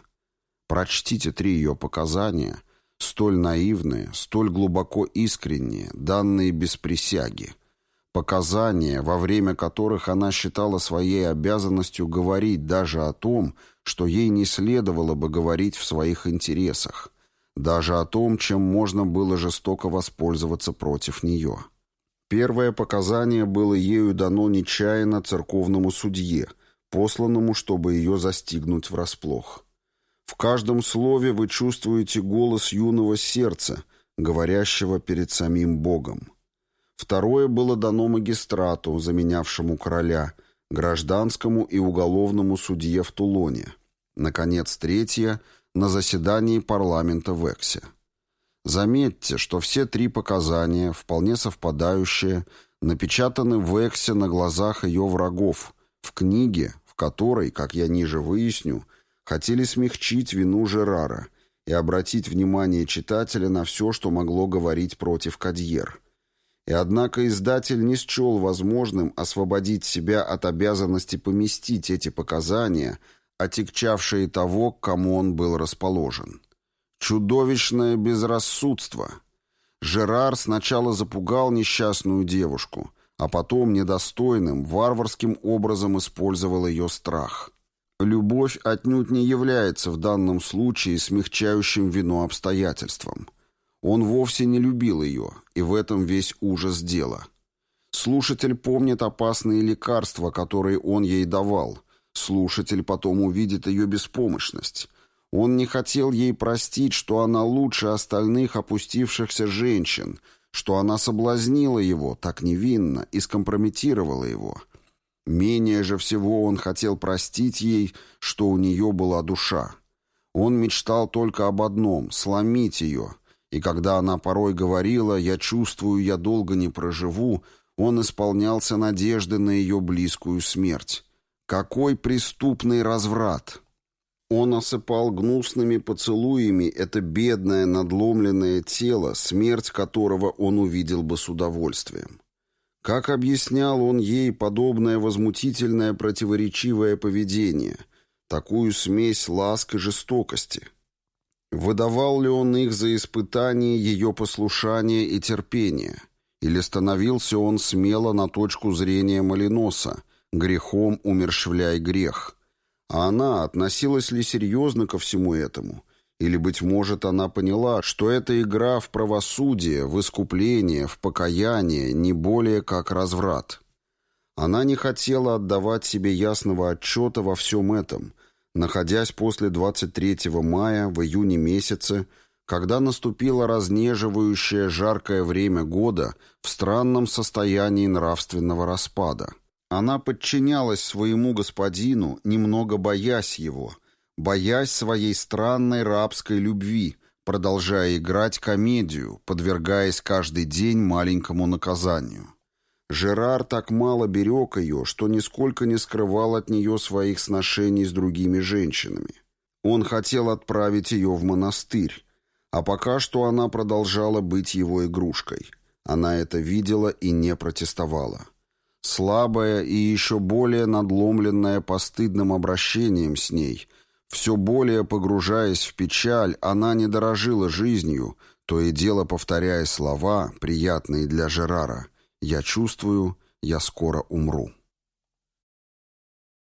Прочтите три ее показания, столь наивные, столь глубоко искренние, данные без присяги. Показания, во время которых она считала своей обязанностью говорить даже о том, что ей не следовало бы говорить в своих интересах – даже о том, чем можно было жестоко воспользоваться против нее. Первое показание было ею дано нечаянно церковному судье, посланному, чтобы ее застигнуть врасплох. В каждом слове вы чувствуете голос юного сердца, говорящего перед самим Богом. Второе было дано магистрату, заменявшему короля, гражданскому и уголовному судье в Тулоне. Наконец, третье — на заседании парламента в Эксе. Заметьте, что все три показания, вполне совпадающие, напечатаны в Эксе на глазах ее врагов, в книге, в которой, как я ниже выясню, хотели смягчить вину Жерара и обратить внимание читателя на все, что могло говорить против Кадьер. И однако издатель не счел возможным освободить себя от обязанности поместить эти показания – отягчавшие того, к кому он был расположен. Чудовищное безрассудство. Жерар сначала запугал несчастную девушку, а потом недостойным, варварским образом использовал ее страх. Любовь отнюдь не является в данном случае смягчающим вину обстоятельством. Он вовсе не любил ее, и в этом весь ужас дела. Слушатель помнит опасные лекарства, которые он ей давал – Слушатель потом увидит ее беспомощность. Он не хотел ей простить, что она лучше остальных опустившихся женщин, что она соблазнила его так невинно и скомпрометировала его. Менее же всего он хотел простить ей, что у нее была душа. Он мечтал только об одном — сломить ее. И когда она порой говорила «я чувствую, я долго не проживу», он исполнялся надежды на ее близкую смерть. Какой преступный разврат! Он осыпал гнусными поцелуями это бедное надломленное тело, смерть которого он увидел бы с удовольствием. Как объяснял он ей подобное возмутительное противоречивое поведение, такую смесь ласк и жестокости? Выдавал ли он их за испытание ее послушания и терпения? Или становился он смело на точку зрения Малиноса, грехом умершвляй грех. А она относилась ли серьезно ко всему этому? Или, быть может, она поняла, что эта игра в правосудие, в искупление, в покаяние не более как разврат? Она не хотела отдавать себе ясного отчета во всем этом, находясь после 23 мая в июне месяце, когда наступило разнеживающее жаркое время года в странном состоянии нравственного распада. Она подчинялась своему господину, немного боясь его, боясь своей странной рабской любви, продолжая играть комедию, подвергаясь каждый день маленькому наказанию. Жерар так мало берег ее, что нисколько не скрывал от нее своих сношений с другими женщинами. Он хотел отправить ее в монастырь, а пока что она продолжала быть его игрушкой. Она это видела и не протестовала. Слабая и еще более надломленная постыдным обращением с ней, все более погружаясь в печаль, она не дорожила жизнью, то и дело повторяя слова, приятные для Жерара «Я чувствую, я скоро умру».